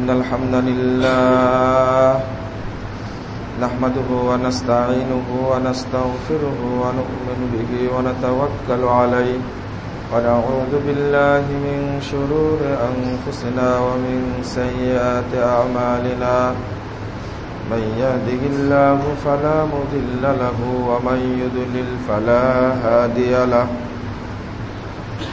إن الحمد لله نحمده ونستعينه ونستغفره ونؤمن به ونتوكل عليه ونعوذ بالله من شرور أنفسنا ومن سيئات أعمالنا من يهده الله فلا مضل له ومن يضلل فلا هادي له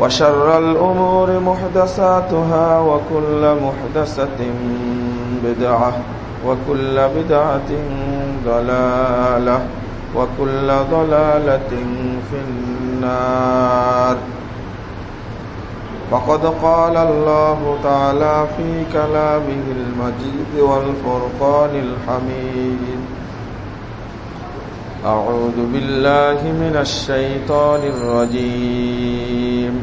وشر الأمور محدثاتها وكل محدثة بدعة وكل بدعة ضلالة وكل ضلالة في النار. وقد قال الله تعالى في كلامه المجيد والفرقان الحميد. أعوذ بالله من الشيطان الرجيم.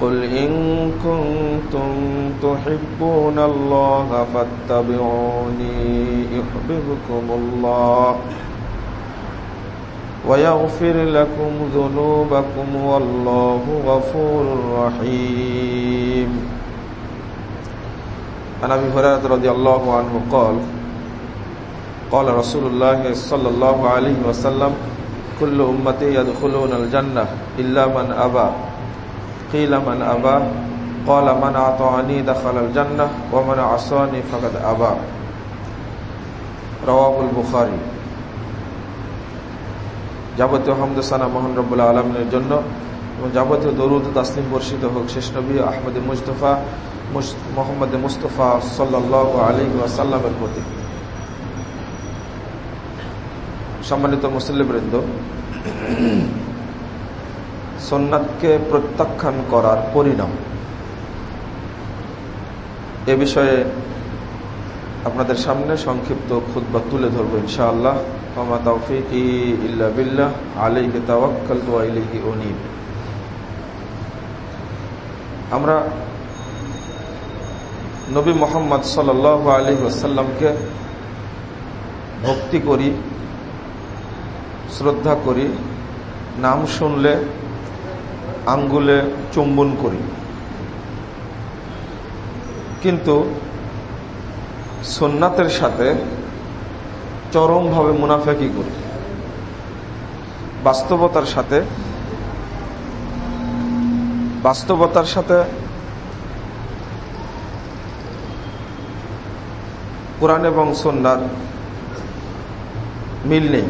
قل إن كنتم تحبون الله فاتبعوني يحببكم الله ويغفر لكم ذنوبكم والله غفور رحيم. عن أبي هريرة رضي الله عنه قال قال رسول الله صلى الله عليه وسلم كل أمتي يدخلون الجنة إلا من أبى قيل من أبى قال من أعطاني دخل الجنة ومن عصاني فقد أبى رواه البخاري যাবতীয় হামদসানা মোহন রব্বুল্লাহ আলমিনের জন্য এবং যাবতীয় দরুদ তাসলিম বর্ষিত হোক শেষ নবী আহমদ মুস্তফা মোহাম্মদ মুস্তফা সাল্লাহ আলী ওয়াসাল্লামের প্রতি সম্মানিত মুসল্লিবৃন্দ সোননাথকে প্রত্যাখ্যান করার পরিণাম। এ বিষয়ে আপনাদের সামনে সংক্ষিপ্ত খুদ্া তুলে ধরবো ইনশাআল্লাহ। মামা তৌফিক ইল্লা বিল্লাহ আলিহি তাওয়াক্কাল আলিহি অনিব আমরা নবী মোহাম্মদ সাল আলী ওসাল্লামকে ভক্তি করি শ্রদ্ধা করি, নাম শুনলে আঙ্গুলে চুম্বন করি। কিন্তু সোননাথের সাথে চরমভাবে মুনাফেকি করি। বাস্তবতার সাথে বাস্তবতার সাথে কোরআন এবং সন্ন্যার মিল নেই।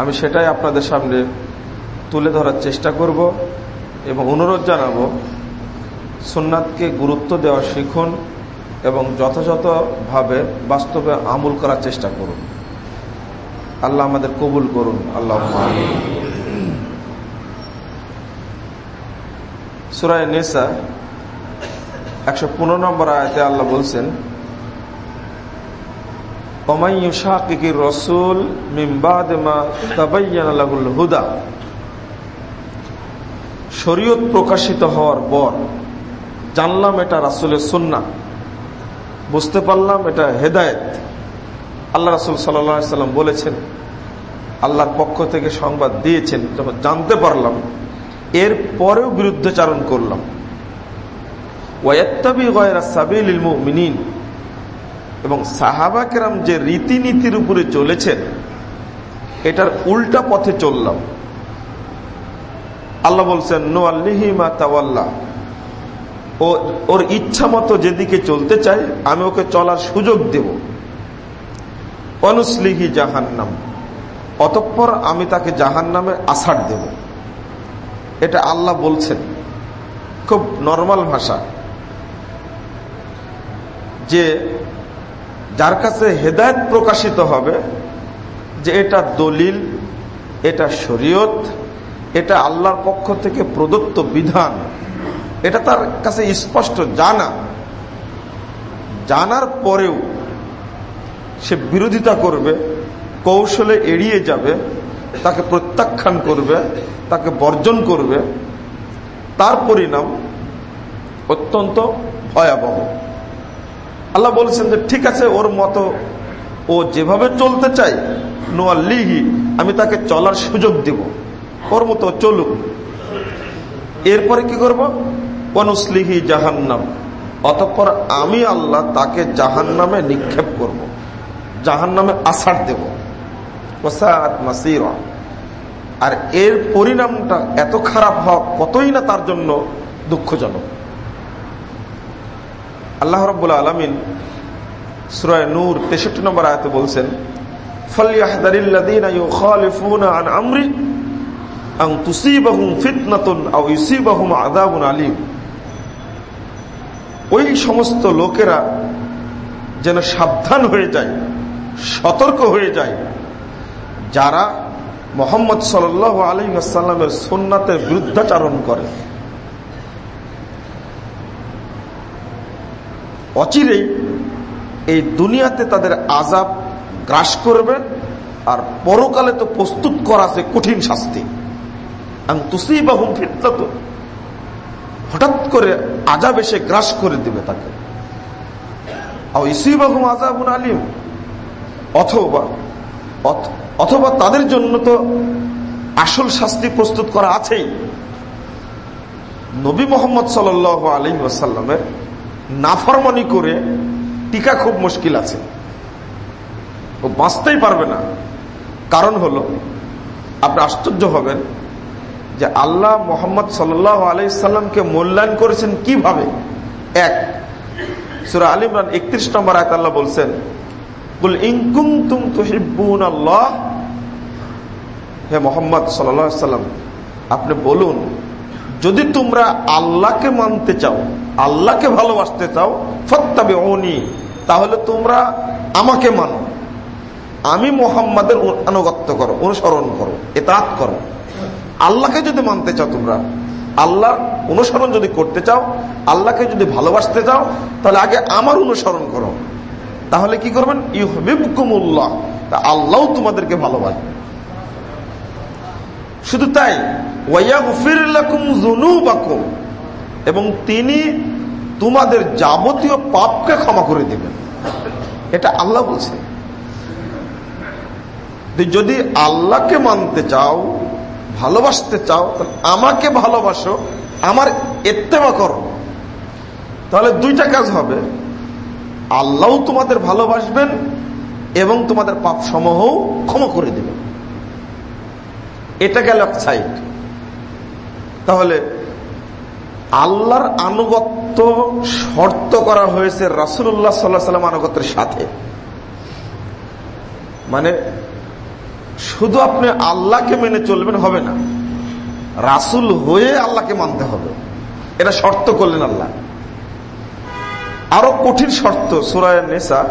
আমি সেটাই আপনাদের সামনে তুলে ধরার চেষ্টা করব এবং অনুরোধ জানাব সোননাথকে গুরুত্ব দেওয়া শিখুন এবং যথাযথভাবে বাস্তবে আমল করার চেষ্টা করুন। আল্লাহ আমাদের কবুল করুন। আল্লাহ সুরায় নেসা একশো পনেরো নম্বর আয়তে আল্লাহ বলছেন রসুল হুদা। শরীয়ত প্রকাশিত হওয়ার পর জানলাম এটা রাসুলের সন্না বুঝতে পারলাম এটা হেদায়ত। আল্লাহ রাসুল সাল্লাম বলেছেন, আল্লাহর পক্ষ থেকে সংবাদ দিয়েছেন যখন জানতে পারলাম। এর পরেও বিরুদ্ধচারণ করলাম। ওয়াত্তাবি গয়রা সাবিল মিনিন এবং সাহাবাকেরাম যে রীতিনীতির উপরে চলেছেন, এটার উল্টা পথে চললাম। আল্লাহ বলছেন, নো আল্লিহিমা তাওয়াল্লাহ ও, ওর ইচ্ছা মতো যেদিকে চলতে চাই, আমি ওকে চলার সুযোগ দেব। অনুসলিহি জাহান্নাম। অতঃপর আমি তাকে জাহান নামে আষাঢ় দেব। এটা আল্লাহ বলছেন। খুব নর্মাল ভাষা। যে যার কাছে হেদায়ত প্রকাশিত হবে যে এটা দলিল, এটা শরীয়ত, এটা আল্লাহর পক্ষ থেকে প্রদত্ত বিধান, এটা তার কাছে স্পষ্ট জানা। জানার পরেও সে বিরোধিতা করবে, কৌশলে এড়িয়ে যাবে, তাকে প্রত্যাখ্যান করবে, তাকে বর্জন করবে, তার পরিণাম অত্যন্ত ভয়াবহ। আল্লাহ বলছেন যে, ঠিক আছে, ওর মতো ও যেভাবে চলতে চাই নোয়াল্লিহি আমি তাকে চলার সুযোগ দিব। ওর মতো চলুক। এরপরে কি করব? অনুসলিহি জাহান্নাম। অতঃপর আমি আল্লাহ তাকে জাহান নামে নিক্ষেপ করব। জাহান নামে আষাঢ় দেব আর এর পরিণামটা এত খারাপ হওয়া কতই না তার জন্য দুঃখজনক। আল্লাহ রব্বুল আলমিন সুরায় নূর তেষট্টি নম্বর আয়তে বলছেন ওই সমস্ত লোকেরা যেন সাবধান হয়ে যায়, সতর্ক হয়ে যায়। যারা মোহাম্মদ সাল আলী আসাল্লামের সোননাথের বিরুদ্ধাচারণ করে। অচিরেই এই দুনিয়াতে তাদের আজাব গ্রাস করবে আর পরকালে তো প্রস্তুত করা আছে কঠিন শাস্তি। হঠাৎ করে আজাব এসে গ্রাস করে দিবে তাকে। অথবা অথবা তাদের জন্য তো আসল শাস্তি প্রস্তুত করা আছেই। নবী মোহাম্মদ সাল আলী ওয়াসাল্লামের নাফরমানি করে টিকা খুব মুশকিল আছে। ও বাঁচতেই পারবে না। কারণ হলো, আপনি আশ্চর্য হবেন যে আল্লাহ মোহাম্মদ সাল্লাহ আলাইসাল্লামকে মূল্যায়ন করেছেন কীভাবে? এক, সুরা আলিমরান একত্রিশ নম্বর আয়ত আল্লাহ বলছেন বল ইনকুম তুহিবুন আল্লাহ হে মোহাম্মদ সাল্লাম, আপনি বলুন যদি তোমরা আল্লাহকে মানতে চাও, আল্লাহকে ভালোবাসতে চাও ফত্তাবে অনি তাহলে তোমরা আমাকে মানো। আমি মোহাম্মদের আনুগত্য করো, অনুসরণ করো, এতাত করো। আল্লাহকে যদি মানতে চাও তোমরা, আল্লাহর অনুসরণ যদি করতে চাও, আল্লাহকে যদি ভালোবাসতে চাও, তাহলে আগে আমার অনুসরণ করো। তাহলে কি করবেন? ইহবিবকুমুল্লাহ আল্লাহ তোমাদেরকে ভালোবাসবে। শুধু তাই এবং তিনি তোমাদের যাবতীয় পাপকে ক্ষমা করে দেবেন। এটা আল্লাহ বলছে। যদি আল্লাহকে মানতে চাও, ভালোবাসতে চাও আমাকে ভালোবাসো, আমার এত্তেমা করো। তাহলে দুইটা কাজ হবে। আল্লাহ তোমাদের ভালোবাসবেন এবং তোমাদের পাপ সমূহ ক্ষমা করে দেবেন। এটা গেল এক সাইড তাহলে আল্লাহর আনুগত্য শর্ত করা হয়েছে রাসুল্লাহ সাল্লাহ সাল্লাম আনুগত্যের সাথে। মানে শুধু আপনি আল্লাহকে মেনে চলবেন হবে না। রাসুল হয়ে আল্লাহকে মানতে হবে। এটা শর্ত করলেন আল্লাহ। আরও কঠিন শর্ত সুরায় নেশা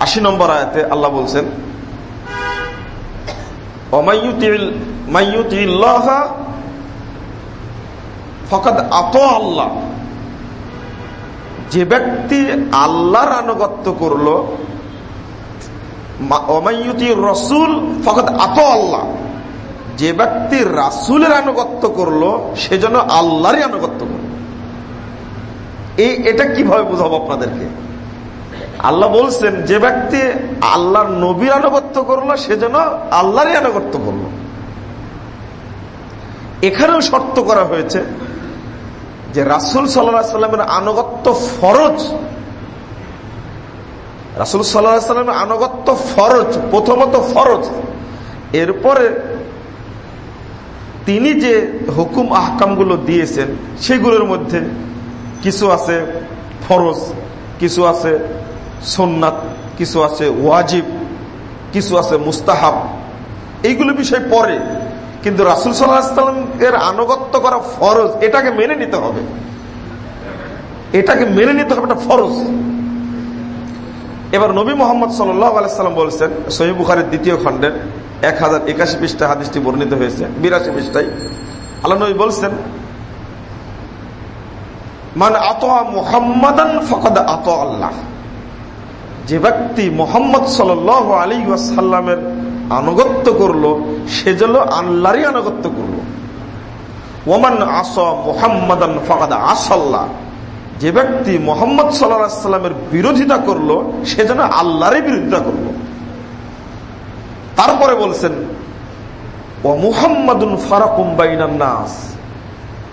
আশি নম্বর আয়াতে আল্লাহ বলছেন আত আল্লাহ। যে ব্যক্তি আল্লাহর আনুগত্য করল রসুল ফকত আত আল্লাহ। যে ব্যক্তি রাসুলের আনুগত্য করল সেজন্য আল্লাহরই আনুগত্য করল এই এটা কীভাবে বুঝাবো আপনাদেরকে? আল্লাহ বলছেন, যে ব্যক্তি আল্লাহর নবীর আনুগত্য করল সেজন্য আল্লাহরই আনুগত্য করল। এখানেও শর্ত করা হয়েছে যে রাসুল সাল্লাহ সাল্লামের আনুগত্য ফরজ। রাসুল সাল্লাহ সাল্লামের আনুগত্য ফরজ, প্রথমত ফরজ। এরপরে তিনি যে হুকুম, আহকামগুলো দিয়েছেন, সেগুলোর মধ্যে কিছু আছে ফরজ, কিছু আছে সোননাথ কিছু আছে ওয়াজিব, কিছু আছে মুস্তাহাব, এইগুলো বিষয় পরে। কিন্তু রাসুল সাল্লাহামের আনুগত্য করা ফরজ, এটাকে মেনে নিতে হবে। এটাকে মেনে নিতে হবে, এটা ফরজ। এবার নবী মোহাম্মদ সাল্লাম বলছেন সহি বুখারের দ্বিতীয় খণ্ডের এক হাজার একাশি পৃষ্ঠা হাদিসটি বর্ণিত হয়েছে, বিরাশি পৃষ্ঠায়। আল্লাহ নবী বলছেন মানে আত মুহাম্মাদান ফকদ আত আল্লাহ। যে ব্যক্তি মোহাম্মদ সাল আলী ওয়াসাল্লামের আনুগত্য করল, সে যেন আল্লাহরই আনুগত্য করল। ওমান আস মোহাম্মদান ফকাদা আসাল্লাহ। যে ব্যক্তি মোহাম্মদ সাল্লামের বিরোধিতা করল, সে যেন আল্লাহরই বিরোধিতা করল। তারপরে বলছেন, ও মুহাম্মাদুন নাস।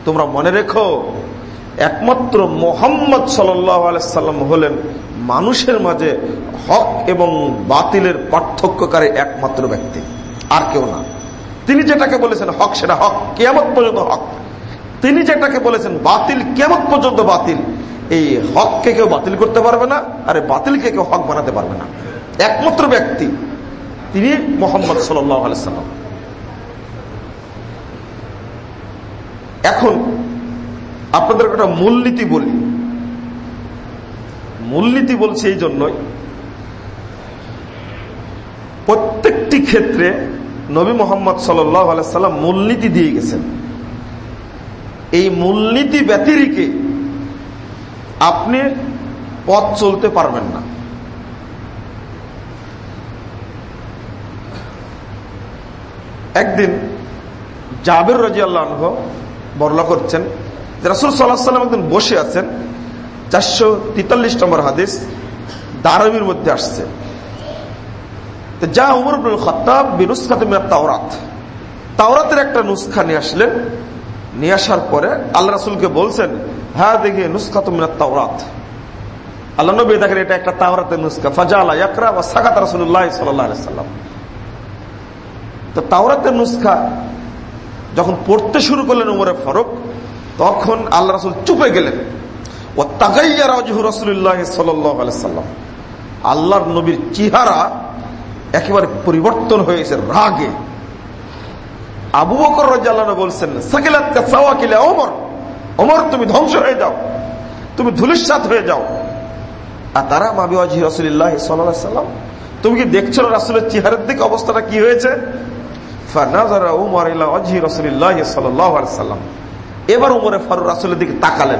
তোমরা মনে রেখো, একমাত্র মোহাম্মদ সাল্লাম হলেন মানুষের মাঝে হক এবং বাতিলের পার্থক্যকারী একমাত্র ব্যক্তি, আর কেউ না। তিনি যেটাকে বলেছেন হক, সেটা হক কেমত পর্যন্ত হক। তিনি যেটাকে বলেছেন বাতিল কেমত পর্যন্ত বাতিল। এই হককে কেউ বাতিল করতে পারবে না, আর বাতিলকে কেউ হক বানাতে পারবে না। একমাত্র ব্যক্তি তিনি মোহাম্মদ সাল্লাম। এখন আপনাদের একটা মূলনীতি বলি। মূলনীতি বলছে এই জন্যই। প্রত্যেকটি ক্ষেত্রে নবী মোহাম্মদ সাল্লাম মূলনীতি দিয়ে গেছেন। এই মূলনীতি ব্যতিরিকে আপনি পথ চলতে পারবেন না। একদিন জাবের রাজি আল্লাহ বর্ণনা করছেন রাসুল সাল্লাহ সাল্লাম একদিন বসে আছেন চারশো তেতাল্লিশ নম্বর হাদিস দারবির মধ্যে আসছে। যা উমর তাওরাত। তাওরাতের একটা নুস্খা নিয়ে আসলেন। নিয়ে আসার পরে আল্লাহ রাসুলকে বলছেন হ্যাঁ দেখে নুস্খা তো মিনাত তাওরাত। আল্লাহ নবী দেখেন এটা একটা তাওরাতের নুস্খা। ফাজা আল্লাহ ইয়াকরা বা সাকাত রাসুল্লাহ সাল্লাম তো তাওরাতের নুস্খা যখন পড়তে শুরু করলেন উমরে ফারুক, তখন আল্লাহ রাসুল চুপে গেলেন। ও তাগাইয়া রসুল্লাহ আল্লাহর নবীর চেহারা একেবারে পরিবর্তন হয়েছে, রাগে। আবু বকর রাজ্লাহ বলছেন অমর অমর তুমি ধ্বংস হয়ে যাও। তুমি ধুলিসাত হয়ে যাও। আর তারা মাবি আজি রসুল্লাহ তুমি কি দেখছ রাসুলের চেহারের দিকে অবস্থাটা কি হয়েছে? এবার তাকালেন।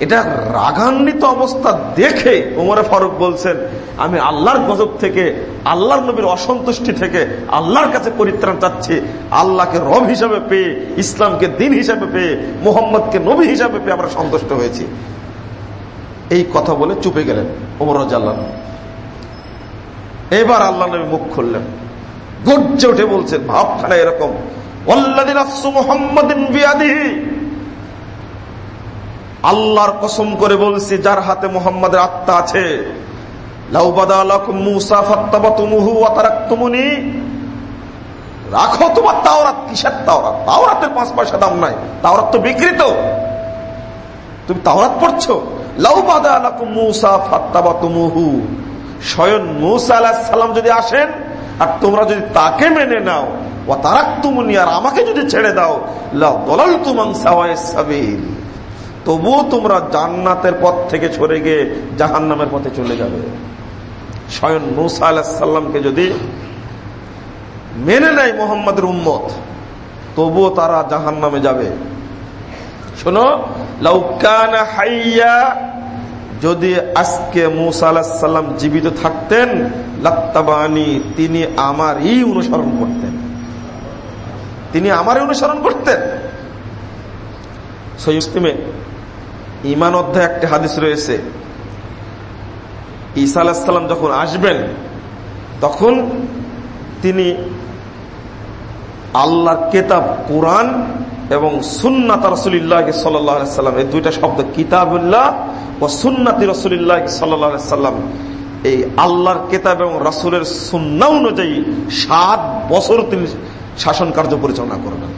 এটা রাগান্বিত অবস্থা দেখে উমরে ফারুক বলছেন, আমি আল্লাহর গজব থেকে, আল্লাহর নবীর অসন্তুষ্টি থেকে আল্লাহর কাছে পরিত্রাণ চাচ্ছি। আল্লাহকে রব হিসাবে পেয়ে, ইসলামকে দিন হিসাবে পেয়ে, মোহাম্মদকে নবী হিসাবে পেয়ে আমরা সন্তুষ্ট হয়েছি। এই কথা বলে চুপে গেলেন উমর রাজ্লাহ এবার আল্লাহ নবী মুখ খুললেন। গর্জে উঠে বলছেন, ভাবখানা এরকম। আল্লাহর কসম করে বলছি, যার হাতে মোহাম্মদের আত্মা আছে রাখো তোমার তাওরাত, কিসের তাওরাত? তাওরাতের পাঁচ পয়সা দাম নাই, তাওরাত তো বিকৃত। তুমি তাওরাত পড়ছো? স্বয়ং মুসা আলাহ যদি আসেন, আর তোমরা যদি তাকে মেনে নাও ও তারাক তুমুনি আর আমাকে যদি ছেড়ে দাও দলাল তুমাং সাবিল। তবুও তোমরা জান্নাতের পথ থেকে সরে গিয়ে জাহান নামের পথে চলে যাবে। স্বয়ং মুসা আলাহাল্লামকে যদি মেনে নেয় মোহাম্মদের উম্মত, তবুও তারা জাহান নামে যাবে। শোনো লাউকানা হাইয়া, যদি আজকে মুসা আলাহাল্লাম জীবিত থাকতেন, লাত্তাবানি, তিনি আমারই অনুসরণ করতেন। তিনি আমারই অনুসরণ করতেন। সৈস্তিমে ইমান অধ্যায় একটি হাদিস রয়েছে। ঈসা আলাহাল্লাম যখন আসবেন, তখন তিনি আল্লাহর কেতাব, কোরআন এবং সুন্নাত রসুলিল্লাহ সাল্লাম, এই দুইটা শব্দ কিতাবুল্লাহ ও সুন্নাতি রসুলিল্লাহ সাল্লাম, এই আল্লাহর কেতাব এবং রাসুলের সুন্না অনুযায়ী সাত বছর তিনি শাসন কার্য পরিচালনা করবেন।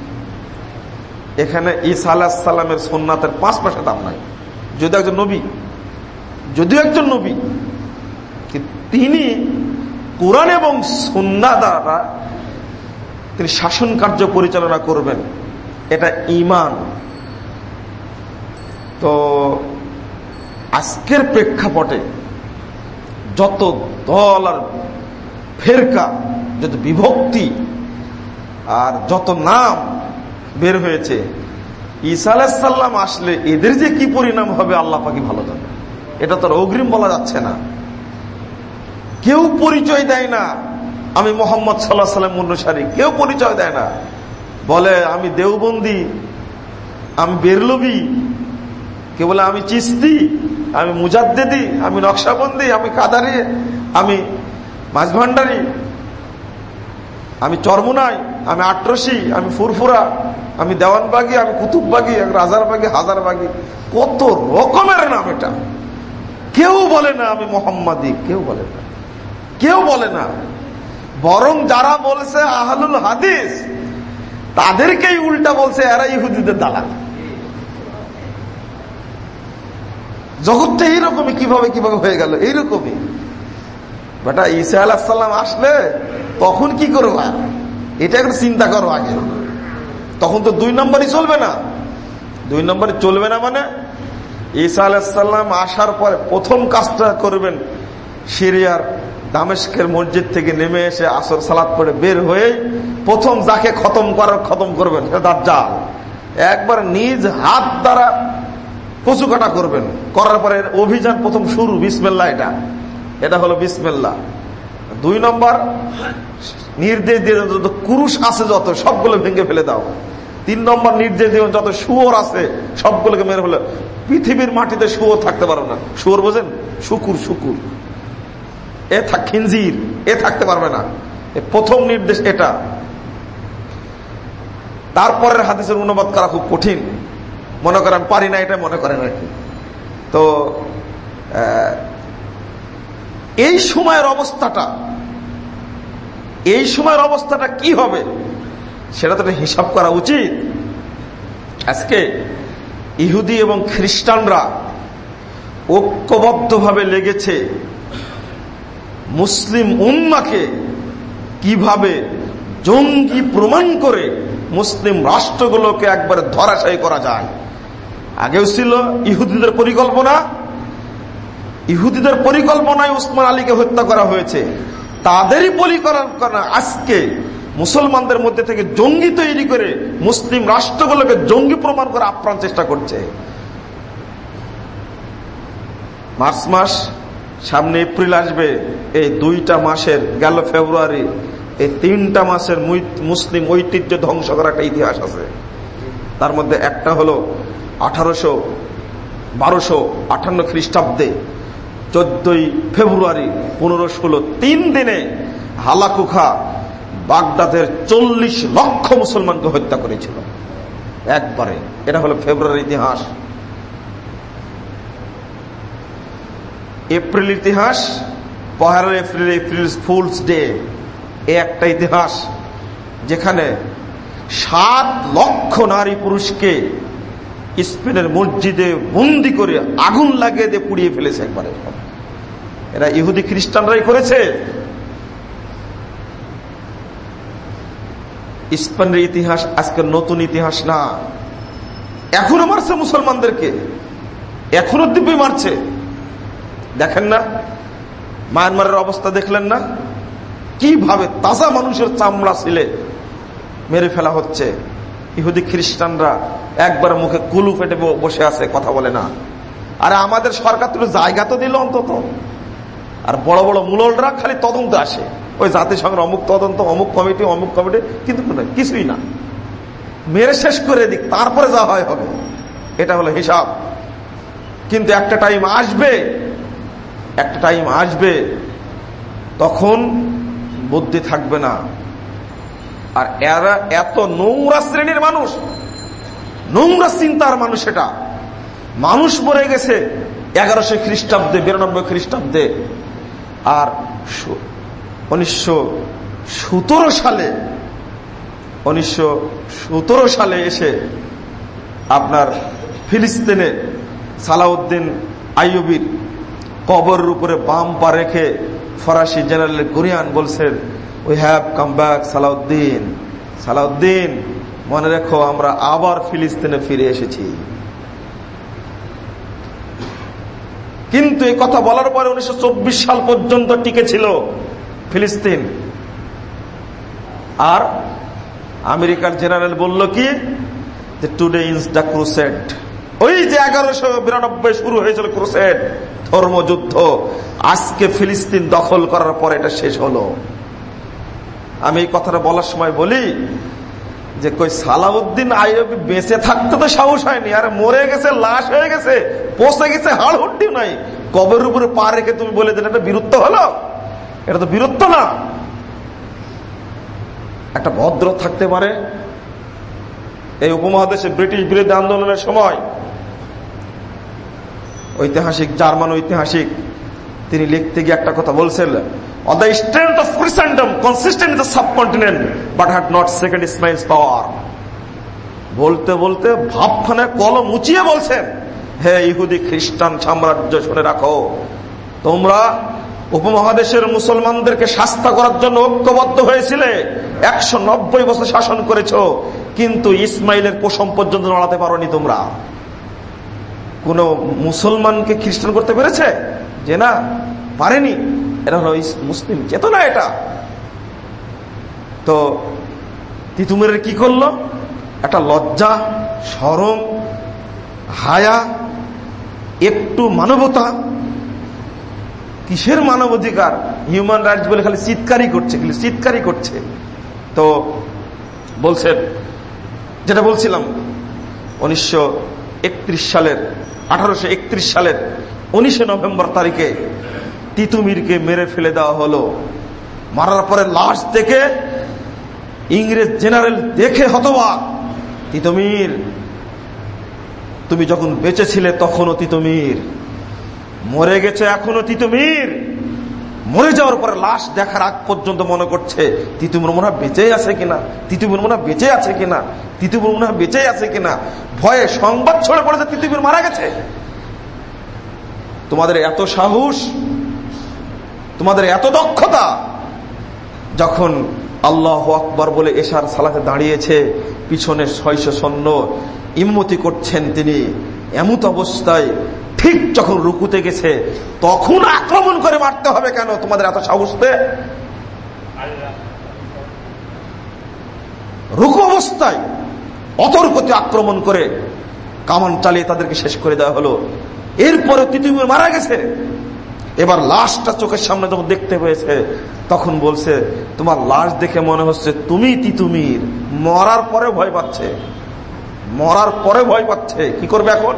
এখানে ঈসা আলাহ সাল্লামের সোননাথের পাঁচ পয়সা দাম নাই। যদি একজন নবী, যদিও একজন নবী তিনি কোরআন এবং সন্না দ্বারা তিনি শাসন কার্য পরিচালনা করবেন। এটা ইমান তো আজকের প্রেক্ষাপটে যত দল আর ফেরকা, যত বিভক্তি আর যত নাম বের হয়েছে। ঈসা আলাহাল্লাম আসলে এদের যে কি পরিণাম হবে আল্লাহ পাকি ভালো জানে। এটা তো অগ্রিম বলা যাচ্ছে না। কেউ পরিচয় দেয় না। আমি মোহাম্মদ সাল্লাহ সাল্লাম অনুসারী। কেউ পরিচয় দেয় না। বলে, আমি দেওবন্দি, আমি বেরলবি কে বলে, আমি চিস্তি আমি মুজাদ্দেদি, আমি নকশাবন্দি, আমি কাদারি, আমি মাঝভান্ডারি, আমি চরমুনাই আমি আট্রসি, আমি ফুরফুরা, আমি দেওয়ানবাগি, আমি কুতুববাগি রাজারবাগি, হাজারবাগি। কত রকমের নাম এটা। কেউ বলে না আমি মোহাম্মদি, কেউ বলে না। কেউ বলে না। বরং যারা বলছে আহলুল হাদিস, তাদেরকেই উল্টা বলছে এরা ইহুদিদের দালাল। জগৎটা এইরকমই, কীভাবে কীভাবে হয়ে গেল, এইরকমই। বেটা ঈসা আলাহাল্লাম আসলে তখন কি করবা? এটা একটু চিন্তা করো আগে। তখন তো দুই নম্বরই চলবে না। দুই নম্বরই চলবে না মানে ঈসা আলাহাল্লাম আসার পরে প্রথম কাজটা করবেন সিরিয়ার দামেশকের মসজিদ থেকে নেমে এসে আসর সালাদ করে বের হয়ে প্রথম যাকে খতম করার খতম করবেন তার জাল একবার নিজ হাত দ্বারা কচু কাটা করবেন। করার পরে অভিযান প্রথম শুরু বিসমেল্লা এটা। এটা হলো বিসমেল্লা দুই নম্বর, নির্দেশ দিয়ে যত কুরুষ আছে যত, সবগুলো ভেঙে ফেলে দাও। তিন নম্বর, নির্দেশ দিয়ে যত শুয়োর আছে, সবগুলোকে মেরে ফেলে পৃথিবীর মাটিতে শুয়োর থাকতে পারো না। শুয়োর বোঝেন? শুকুর শুকুর। এ থাক খিঞ্জির এ থাকতে পারবে না। প্রথম নির্দেশ এটা। তারপরের হাদিসের অনুবাদ করা খুব কঠিন। মনে করেন, পারি না এটা, মনে করেন আর কি তো এই সময়ের অবস্থাটা, এই সময়ের অবস্থাটা কি হবে, সেটা তো হিসাব করা উচিত। আজকে ইহুদি এবং খ্রিস্টানরা ঐক্যবদ্ধভাবে লেগেছে মুসলিম উম্মাকে কীভাবে জঙ্গি প্রমাণ করে মুসলিম রাষ্ট্রগুলোকে একবারে ধরাশায়ী করা যায়। আগেও ছিল ইহুদিদের পরিকল্পনা ইহুদিদের পরিকল্পনায় উসমান আলীকে হত্যা করা হয়েছে। তাদেরই পরিকল্পনা আজকে মুসলমানদের মধ্যে থেকে জঙ্গি তৈরি করে মুসলিম রাষ্ট্রগুলোকে জঙ্গি প্রমাণ করে আপ্রাণ চেষ্টা করছে। মার্চ মাস, সামনে এপ্রিল আসবে। এই দুইটা মাসের গেল ফেব্রুয়ারি, এই তিনটা মাসের মুসলিম ঐতিহ্য ধ্বংস করার একটা ইতিহাস আছে। তার মধ্যে একটা হলো আঠারোশো বারোশো আঠান্ন খ্রিস্টাব্দে চোদ্দই ফেব্রুয়ারি পনেরো ষোলো তিন দিনে হালাকুখা বাগদাদের চল্লিশ লক্ষ মুসলমানকে হত্যা করেছিল। একবারে। এটা হলো ফেব্রুয়ারি ইতিহাস। এপ্রিল ইতিহাস, পহেলা এপ্রিল এপ্রিল ফুলস ডে, এ একটা ইতিহাস যেখানে সাত লক্ষ নারী পুরুষকে স্পেনের মসজিদে বন্দি করে আগুন লাগিয়ে দিয়ে পুড়িয়ে ফেলেছে একবারে। এরা ইহুদি খ্রিস্টানরাই করেছে। স্পেনের ইতিহাস আজকের নতুন ইতিহাস না। এখনও মারছে মুসলমানদেরকে। এখনও দিব্যই মারছে। দেখেন না, মায়ানমারের অবস্থা দেখলেন না? কীভাবে তাজা মানুষের চামড়া ছিলে মেরে ফেলা হচ্ছে? ইহুদি খ্রিস্টানরা একবার মুখে কুলু ফেটে বসে আছে, কথা বলে না। আরে আমাদের সরকার তো জায়গা তো দিল অন্তত। আর বড় বড় মুললরা খালি তদন্ত আসে। ওই জাতিসংঘের অমুক তদন্ত, অমুক কমিটি অমুক কমিটি, কিন্তু কিছুই না। মেরে শেষ করে দিক, তারপরে যা হয় হবে। এটা হলো হিসাব। কিন্তু একটা টাইম আসবে, একটা টাইম আসবে, তখন বুদ্ধি থাকবে না। আর এরা এত নোংরা শ্রেণির মানুষ। নোংরা চিন্তার মানুষ এটা। মানুষ মরে গেছে এগারোশো খ্রিস্টাব্দে, বিরানব্বই খ্রিস্টাব্দে। আর উনিশশো সতেরো সালে, উনিশশো সতেরো সালে এসে আপনার ফিলিস্তিনে সালাউদ্দিন আইয়ুবির কবরের উপরে বাম পা রেখে ফরাসি জেনারেল কোরিয়ান বলছেন we have come back Salahuddin Salahuddin মনে রেখো, আমরা আবার ফিলিস্তিনে ফিরে এসেছি। কিন্তু এই কথা বলার পরে উনিশশো সাল পর্যন্ত টিকে ছিল ফিলিস্তিন। আর আমেরিকার জেনারেল বলল কি? যে টুডে ইজ দ্য ক্রুসেড ওই যে এগারোশো বিরানব্বই শুরু হয়েছিল ক্রুসেড ধর্মযুদ্ধ। আজকে ফিলিস্তিন দখল করার পর এটা শেষ হলো। আমি এই কথাটা বলার সময় বলি যে কই সালাউদ্দিন আইবি বেঁচে থাকতে তো সাহস হয়নি। আর মরে গেছে, লাশ হয়ে গেছে, পচে গেছে হাড় হড্ডি নাই। কবের উপরে পা রেখে তুমি বলে দিলে, এটা বিরুদ্ধ হলো? এটা তো বিরুদ্ধ না। একটা ভদ্র থাকতে পারে। এই উপমহাদেশে ব্রিটিশ বিরোধী আন্দোলনের সময় ঐতিহাসিক, জার্মান ঐতিহাসিক তিনি লিখতে গিয়ে একটা কথা বলছেন the strength of Christendom, consistent in the subcontinent, but had not second Ismail's power. বলতে বলতে ভাবখানে কলম উঁচিয়ে বলছেন হে ইহুদি খ্রিস্টান সাম্রাজ্য শুনে রাখো তোমরা উপমহাদেশের মুসলমানদেরকে শাস্তা করার জন্য ঐক্যবদ্ধ হয়েছিলে একশো নব্বই বছর শাসন করেছ কিন্তু ইসমাইলের পোষম পর্যন্ত নড়াতে পারোনি তোমরা কোন মুসলমানকে খ্রিস্টান করতে পেরেছে যে না, পারেনি। এটা হলো মুসলিম চেতনা এটা। তো তিতুমের কি করল? একটা লজ্জা, সরম, হায়া, একটু মানবতা। কিসের মানবাধিকার? হিউম্যান রাইটস বলে খালি চিৎকারই করছে, খালি চিৎকারই করছে। তো বলছেন, যেটা বলছিলাম, উনিশশো একত্রিশ সালের, আঠারোশো একত্রিশ সালের উনিশে নভেম্বর তারিখে তিতুমিরকে মেরে ফেলে দেওয়া হলো। মারার পরে লাশ দেখে ইংরেজ জেনারেল দেখে হতবাক, তিতুমির, তুমি যখন বেঁচে ছিলে তখনও তিতুমির, মরে গেছে এখনও তিতুমির। মরে যাওয়ার পরে লাশ দেখার আগ পর্যন্ত মনে করছে, তিতুমির মনে বেঁচে আছে কিনা, তিতুমির মনে বেঁচে আছে কিনা, তিতুমির মনে বেঁচে আছে কিনা। ভয়ে সংবাদ ছড়ে পড়েছে, তিতুমির মারা গেছে। তোমাদের এত সাহস, তোমাদের এত দক্ষতা, যখন আল্লাহ আকবর বলে এশার সালাতে দাঁড়িয়েছে, পিছনে ছয়শো সৈন্য ইম্মতি করছেন তিনি, এমত অবস্থায় ঠিক যখন রুকুতে গেছে, তখন আক্রমণ করে মারতে হবে কেন তোমাদের এত সাহস রুকু অবস্থায় অতর্কতে আক্রমণ করে কামান চালিয়ে তাদেরকে শেষ করে দেওয়া হলো। এরপরে তিতুমির মারা গেছে। এবার লাশটা চোখের সামনে যখন দেখতে পেয়েছে তখন বলছে, তোমার লাশ দেখে মনে হচ্ছে তুমি তিতুমির। মরার পরে ভয় পাচ্ছে। মরার পরে ভয় পাচ্ছে। কি করবে এখন?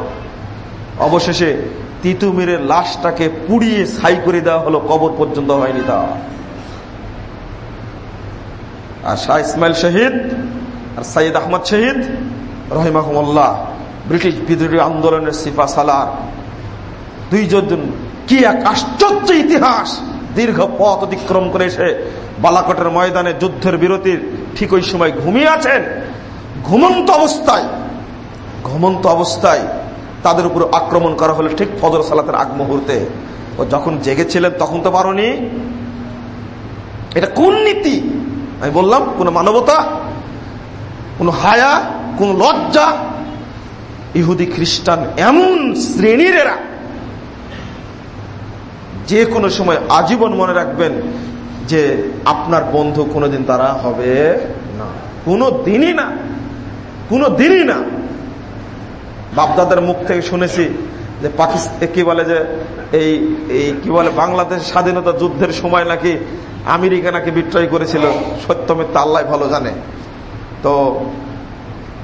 অবশেষে তিতুমিরের লাশটাকে পুড়িয়ে ছাই করে দেওয়া হলো, কবর পর্যন্ত হয়নি তা। আর শাহ ইসমাইল শহীদ, আর সাইদ আহমদ শহীদ, রহিমাহমল্লাহ, ব্রিটিশ বিদ্রোহী আন্দোলনের সিফা সালার দুইজন কি এক আশ্চর্য ইতিহাস? দীর্ঘ পথ অতিক্রম করে এসে বালাকটের ময়দানে যুদ্ধের বিরতির ঠিক ওই সময় ঘুমিয়ে আছেন। ঘুমন্ত অবস্থায় ঘুমন্ত অবস্থায় তাদের উপর আক্রমণ করা হলো ঠিক ফজর সালাতের আগ মুহূর্তে। ও যখন জেগেছিলেন তখন তো পারি এটা কোন নীতি? আমি বললাম, কোন মানবতা, কোন হায়া, কোন লজ্জা। ইহুদি খ্রিস্টান এমন শ্রেণির এরা। যে কোনো সময় আজীবন মনে রাখবেন যে আপনার বন্ধু কোনোদিন তারা হবে না। কোনো দিনই না। কোনো দিনই না। বাপদাদের মুখ থেকে শুনেছি যে পাকিস্তান কি বলে যে এই এই কি বলে বাংলাদেশ স্বাধীনতা যুদ্ধের সময় নাকি আমেরিকা নাকি বিক্রয় করেছিল। সত্য মিথ্যা আল্লাহ ভালো জানে। তো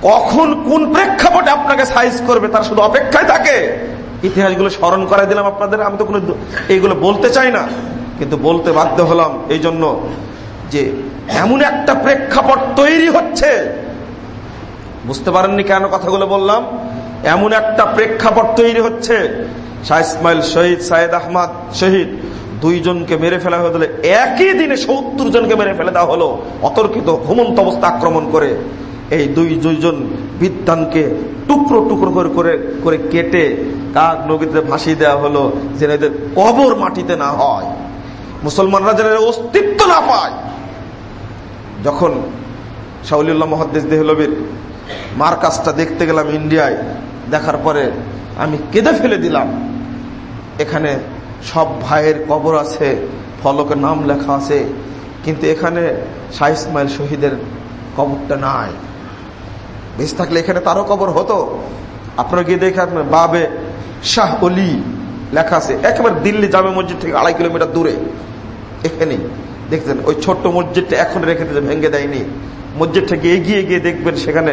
কখন কোন প্রেক্ষাপটে আপনাকে সাইজ করবে তার শুধু অপেক্ষায় থাকে? ইতিহাসগুলো স্মরণ করাই দিলাম আপনাদের। আমি তো কোনো এইগুলো বলতে চাই না, কিন্তু বলতে বাধ্য হলাম এই জন্য যে এমন একটা প্রেক্ষাপট তৈরি হচ্ছে। বুঝতে পারেননি কেন কথাগুলো বললাম? এমন একটা প্রেক্ষাপট তৈরি হচ্ছে। শাহ ইসমাইল শহীদ সাইদ আহমদ শহীদ, দুইজনকে মেরে ফেলা হয়ে একই দিনে সত্তর জনকে মেরে ফেলে দেওয়া হলো। অতর্কিত, ঘুমন্ত অবস্থা আক্রমণ করে। এই দুই দুইজন বিদ্যানকে টুকরো টুকরো করে করে করে কেটে কাক নদীতে ভাসিয়ে দেওয়া হলো যে এদের কবর মাটিতে না হয়। মুসলমানরা যেন অস্তিত্ব না পায়। যখন শাউলিউল্লাহ মহাদ্দেশ দেহলবির মার কাজটা দেখতে গেলাম ইন্ডিয়ায়, দেখার পরে আমি কেঁদে ফেলে দিলাম। এখানে সব ভাইয়ের কবর আছে ফলকে নাম লেখা আছে, কিন্তু এখানে শাহ ইসমাইল শহীদের কবরটা নাই। বেশ থাকলে এখানে তারও কবর হতো। আপনারা গিয়ে দেখে আপনার বাবে শাহ অলি লেখা আছে, একেবারে দিল্লি জামে মসজিদ থেকে আড়াই কিলোমিটার দূরে। এখানেই দেখছেন, ওই ছোট্ট মসজিদটা এখন রেখে দিয়েছে, ভেঙে দেয়নি। মসজিদ থেকে এগিয়ে গিয়ে দেখবেন সেখানে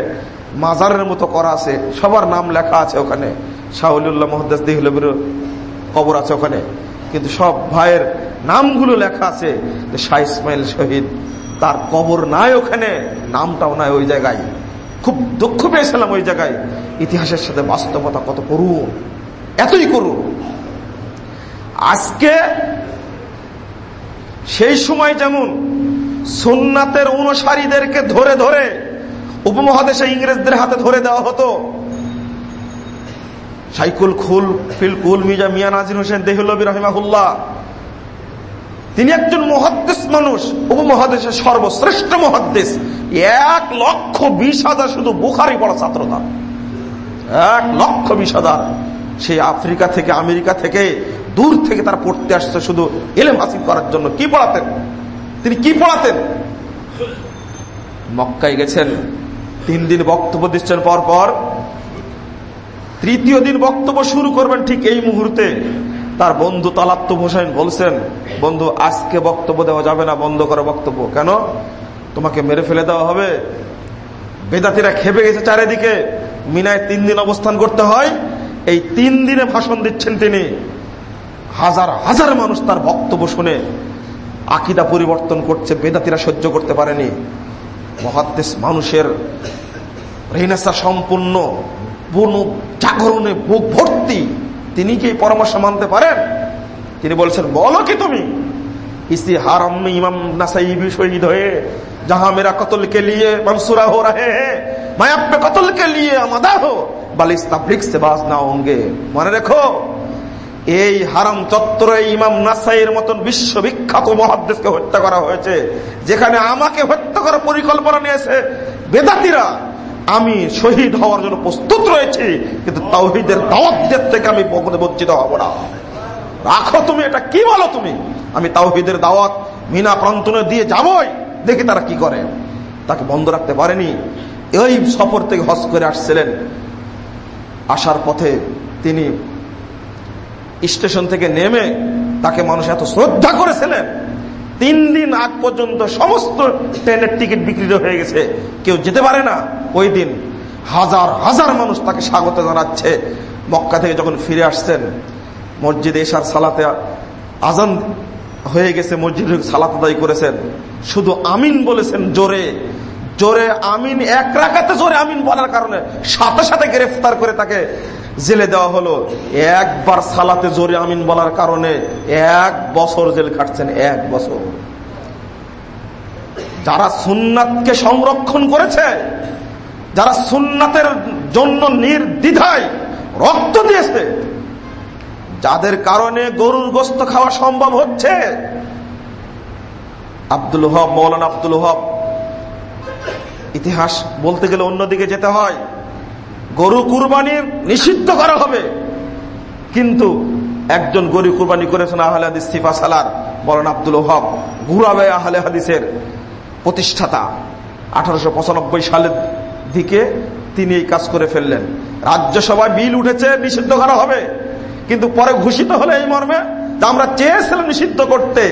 মাজারের মতো করা আছে, সবার নাম লেখা আছে ওখানে। শাহুল্লাহ মহদ্দাস দিহলবির কবর আছে ওখানে। কিন্তু সব ভাইয়ের নামগুলো লেখা আছে যে শাহ ইসমাইল শহীদ, তার কবর নাই ওখানে, নামটাও নাই ওই জায়গায়। খুব দুঃখ পেয়েছিলাম ওই জায়গায়। ইতিহাসের সাথে বাস্তবতা কত করুন এতই করুন আজকে সেই সময় যেমন সুন্নাতের অনুসারীদেরকে ধরে ধরে উপমহাদেশে ইংরেজদের হাতে ধরে দেওয়া হতো সাইকুল খুল ফিল কুল মিজা মিয়া নাজির হোসেন দেহুল্লবী রহিমাহুল্লাহ তিনি একজন মহাদ্দেশ মানুষ, উপমহাদেশের সর্বশ্রেষ্ঠ মহাদ্দেশ। এক লক্ষ বিশ হাজার শুধু বুখারি পড়া ছাত্র তার। এক লক্ষ বিশ হাজার। সেই আফ্রিকা থেকে, আমেরিকা থেকে, দূর থেকে তার পড়তে আসছে শুধু এলেম হাসিল করার জন্য। কি পড়াতেন? তিনি কি পড়াতেন? মক্কায় গেছেন। তিন দিন বক্তব্য দিচ্ছেন পর পর তৃতীয় দিন বক্তব্য শুরু করবেন ঠিক এই মুহূর্তে। তার বন্ধু তালাত্ম হোসেন বলছেন, বন্ধু, আজকে বক্তব্য দেওয়া যাবে না, বন্ধ করো বক্তব্য। কেন? তোমাকে মেরে ফেলে দেওয়া হবে? বেদাতিরা খেপে গেছে চারিদিকে। মিনায় তিন দিন অবস্থান করতে হয়। এই তিন দিনে ভাষণ দিচ্ছেন তিনি। হাজার হাজার মানুষ তার বক্তব্য শুনে আকিদা পরিবর্তন করছে, বেদাতিরা সহ্য করতে পারেনি। মহাদ্দেশ মানুষের রেনেসা সম্পূর্ণ পূর্ণ জাগরণে বুক ভর্তি। তিনি কি পরামর্শ মানতে পারেন তিনি বলছেন বলো কি তুমি ইসি হারাম ইমাম নাসাইবি শহীদ হয়ে जहां मेरा कत्ल के लिए मंसूरा हो रहे हैं मैं अपने कत्ल के लिए आमादा हो बालिस्ता ब्रिक्स से बाज ना होंगे মনে রেখো এই হারাম চত্বরে ইমাম নাসাইয়ের মতন বিশ্ববিখ্যাত মহাদ্দেশকে হত্যা করা হয়েছে যেখানে আমাকে হত্যা করার পরিকল্পনা নিয়েছে বেদাতিরা আমি শহীদ হওয়ার জন্য প্রস্তুত রয়েছি, কিন্তু তাওহিদের দাওয়াতদের থেকে আমি বঞ্চিত হব না। রাখো তুমি এটা, কি বলো তুমি? আমি তাওহিদের দাওয়াত মিনা প্রান্তনে দিয়ে যাবই, দেখি তারা কি করে। তাকে বন্ধ রাখতে পারেনি। এই সফর থেকে হজ করে আসছিলেন। আসার পথে তিনি স্টেশন থেকে নেমে তাকে মানুষ এত শ্রদ্ধা করেছিলেন তিন দিন আগ পর্যন্ত সমস্ত ট্রেনের টিকিট বিক্রি হয়ে গেছে। কেউ যেতে পারে না ওই দিন। হাজার হাজার মানুষ তাকে স্বাগত জানাচ্ছে। মক্কা থেকে যখন ফিরে আসছেন, মসজিদে এসার সালাতে আজান হয়ে গেছে, মসজিদ সালাত করেছেন। শুধু আমিন বলেছেন জোরে। জোরে আমিন, এক রাখাতে জোরে আমিন বলার কারণে সাথে সাথে গ্রেফতার করে তাকে জেলে দেওয়া হলো। একবার সালাতে জোরে আমিন বলার কারণে এক বছর জেল কাটছেন এক বছর। যারা সুন্নাতকে সংরক্ষণ করেছে, যারা সুন্নাতের জন্য নির্দ্বিধায় রক্ত দিয়েছে, যাদের কারণে গরুর গোস্ত খাওয়া সম্ভব হচ্ছে, আব্দুল হব মৌলানা আব্দুল হব ইতিহাস বলতে গেলে অন্যদিকে যেতে হয়। গরু কুরবানির নিষিদ্ধ করা হবে। কিন্তু একজন গরু কুরবানি করেছেন আহলে হাদিস সিফা সালার, মৌলানা আব্দুল হব গুরাবে আহলে হাদিসের প্রতিষ্ঠাতা। আঠারোশো পঁচানব্বই সালের দিকে তিনি এই কাজ করে ফেললেন। রাজ্যসভায় বিল উঠেছে, নিষিদ্ধ করা হবে। কিন্তু পরে ঘোষিত হলে এই মর্মে আমরা চেয়েছিলাম নিষিদ্ধ করতে,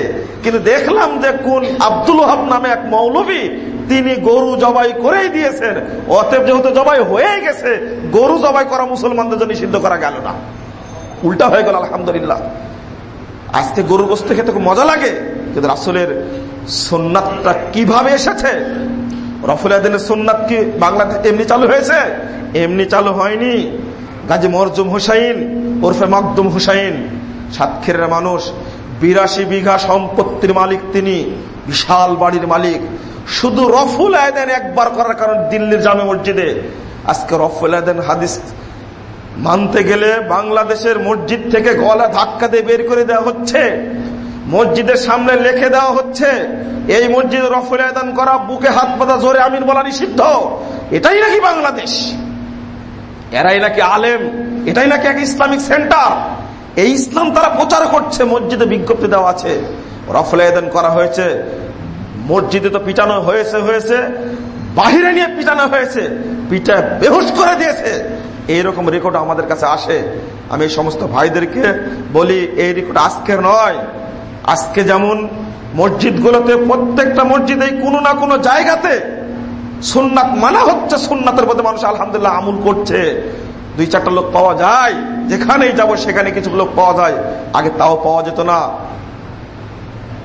কিন্তু দেখলাম যে কোন আব্দুল হাব নামে এক মৌলবী, তিনি গরু জবাই করেই দিয়েছেন। অতএব যেহেতু জবাই হয়ে গেছে, গরু জবাই করা মুসলমানদের জন্য নিষিদ্ধ করা গেল না। উল্টা হয়ে গেল, আলহামদুলিল্লাহ। আজকে গরু গোস্ত খেতে খুব মজা লাগে, কিন্তু রাসুলের সোননাথটা কীভাবে এসেছে? রফুল সোননাথ কি বাংলাদেশ এমনি চালু হয়েছে? এমনি চালু হয়নি। গাজী মরজুম হুসাইন ওরফে মকদুম হুসাইন। সাতক্ষীরের মানুষ, বিরাশি বিঘা সম্পত্তির মালিক তিনি, বিশাল বাড়ির মালিক। শুধু রফুল আয়দেন একবার করার কারণ দিল্লির জামে মসজিদে। আজকে রফুল আয়দেন হাদিস মানতে গেলে বাংলাদেশের মসজিদ থেকে গলা ধাক্কা দিয়ে বের করে দেওয়া হচ্ছে। মসজিদের সামনে লিখে দেওয়া হচ্ছে, এই মসজিদ রফুল আয়দান করা, বুকে হাত পাতা জোরে আমিন বলা নিষিদ্ধ। এটাই নাকি বাংলাদেশ? এরাই নাকি আলেম, এটাই নাকি এক ইসলামিক সেন্টার। এই ইসলাম তারা প্রচার করছে, মসজিদে বিজ্ঞপ্তি দেওয়া আছে। রফুল করা হয়েছে, মসজিদে তো পিটানো হয়েছে হয়েছে, বাহিরে নিয়ে পিটানো হয়েছে পিঠা বেহুশ করে দিয়েছে। এইরকম রেকর্ড আমাদের কাছে আসে। আমি এই সমস্ত ভাইদেরকে বলি, এই রেকর্ড আজকের নয়। আজকে যেমন মসজিদগুলোতে প্রত্যেকটা মসজিদে কোনো না কোনো জায়গাতে সুন্নাত মানা হচ্ছে, সুন্নাতের মধ্যে মানুষ আলহামদুলিল্লাহ আমুল করছে। দুই চারটা লোক পাওয়া যায়, যেখানেই যাব সেখানে কিছু লোক পাওয়া যায়। আগে তাও পাওয়া যেত না।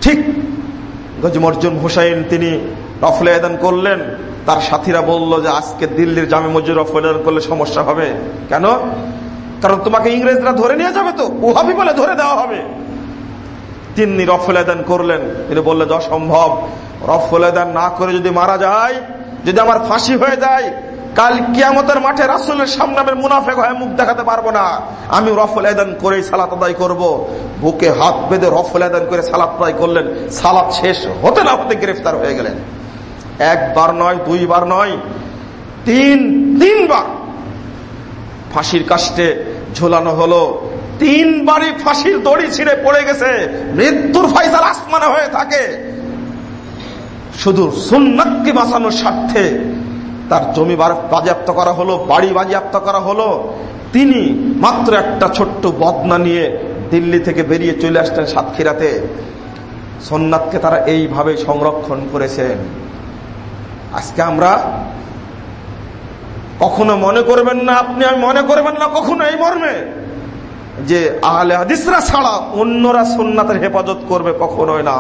ঠিক গজমর্জুন হুসাইন তিনি রফলে আয়দান করলেন। তার সাথীরা বলল যে, আজকে দিল্লির জামে মসজিদ রফলে আয়দান করলে সমস্যা হবে। কেন? কারণ তোমাকে ইংরেজরা ধরে নিয়ে যাবে তো। ওহাবি বলে ধরে দেওয়া হবে। তিনি রফল আদান করলেন। তিনি বললেন অসম্ভব। রফল আদান না করে যদি মারা যায়, যদি আমার ফাঁসি হয়ে যায় কাল কিয়ামতের মাঠে রাসুলের সামনে আমি মুনাফেক হয়ে মুখ দেখাতে পারব না। আমি রফল আদান করেই সালাত আদায় করব। বুকে হাত বেঁধে রফল আদান করে সালাত আদায় করলেন। সালাত শেষ হতে না হতে গ্রেফতার হয়ে গেলেন। একবার নয়, দুইবার নয়, তিন, তিনবার ফাঁসির কাষ্টে ঝোলানো হলো। তিনবারই ফাঁসির দড়ি ছিঁড়ে পড়ে গেছে। মৃত্যুর ফাইজাল আসমানে হয়ে থাকে। শুধু সুন্নাতকে বাঁচানোর স্বার্থে তার জমি বাজেয়াপ্ত করা হলো, বাড়ি বাজেয়াপ্ত করা হলো। তিনি মাত্র একটা ছোট্ট বদনা নিয়ে দিল্লি থেকে বেরিয়ে চলে আসতেন সাতক্ষীরাতে। সোননাথকে তারা এইভাবে সংরক্ষণ করেছেন। আজকে আমরা কখনো মনে করবেন না, আপনি আমি মনে করবেন না কখনো এই মর্মে যে আহলে হাদিসরা ছাড়া অন্যরা সোননাথের হেফাজত করবে কখনোই না।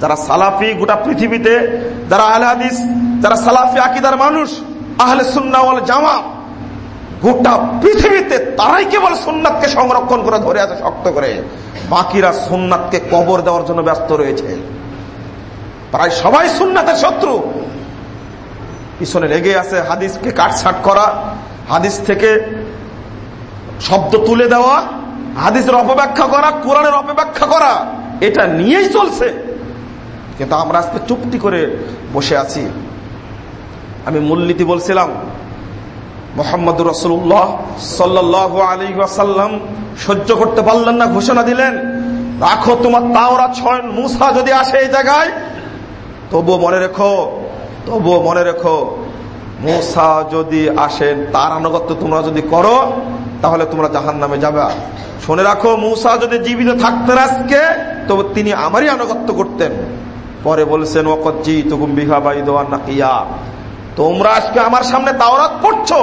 যারা সালাফি গোটা পৃথিবীতে, যারা আহলে হাদিস, যারা সালাফি আকিদার মানুষ, আহলে সুন্নাওয়াল জামা, গোটা পৃথিবীতে তারাই কেবল সোননাথকে সংরক্ষণ করে, ধরে আছে শক্ত করে। বাকিরা সোননাথকে কবর দেওয়ার জন্য ব্যস্ত রয়েছে। প্রায় সবাই সুন্নাতের শত্রু। পিছনে লেগে আছে হাদিসকে কাটছাট করা, হাদিস থেকে শব্দ তুলে দেওয়া, হাদিসের অপব্যাখ্যা করা, কোরআনের অপব্যাখ্যা করা, এটা নিয়েই চলছে। কিন্তু আমরা আজকে চুপটি করে বসে আছি। আমি মূলনীতি বলছিলাম, মোহাম্মদ রসুল্লাহ সাল্লাহ আলী আসাল্লাম সহ্য করতে পারলেন না, ঘোষণা দিলেন, রাখো তোমার তাওরা ছয় মুসা যদি আসে এই জায়গায়, তবুও মনে রেখো, তবুও মনে রেখো, মোসা যদি আসেন তার আনুগত্য তোমরা যদি করো, তাহলে তোমরা জাহান নামে যাবে। শুনে রাখো, মূসা যদি জীবিত থাকতেন আজকে, তবে তিনি আমারই আনুগত্য করতেন। পরে বলছেন নাকিয়া। তোমরা আজকে আমার সামনে তাওরাত পড়ছো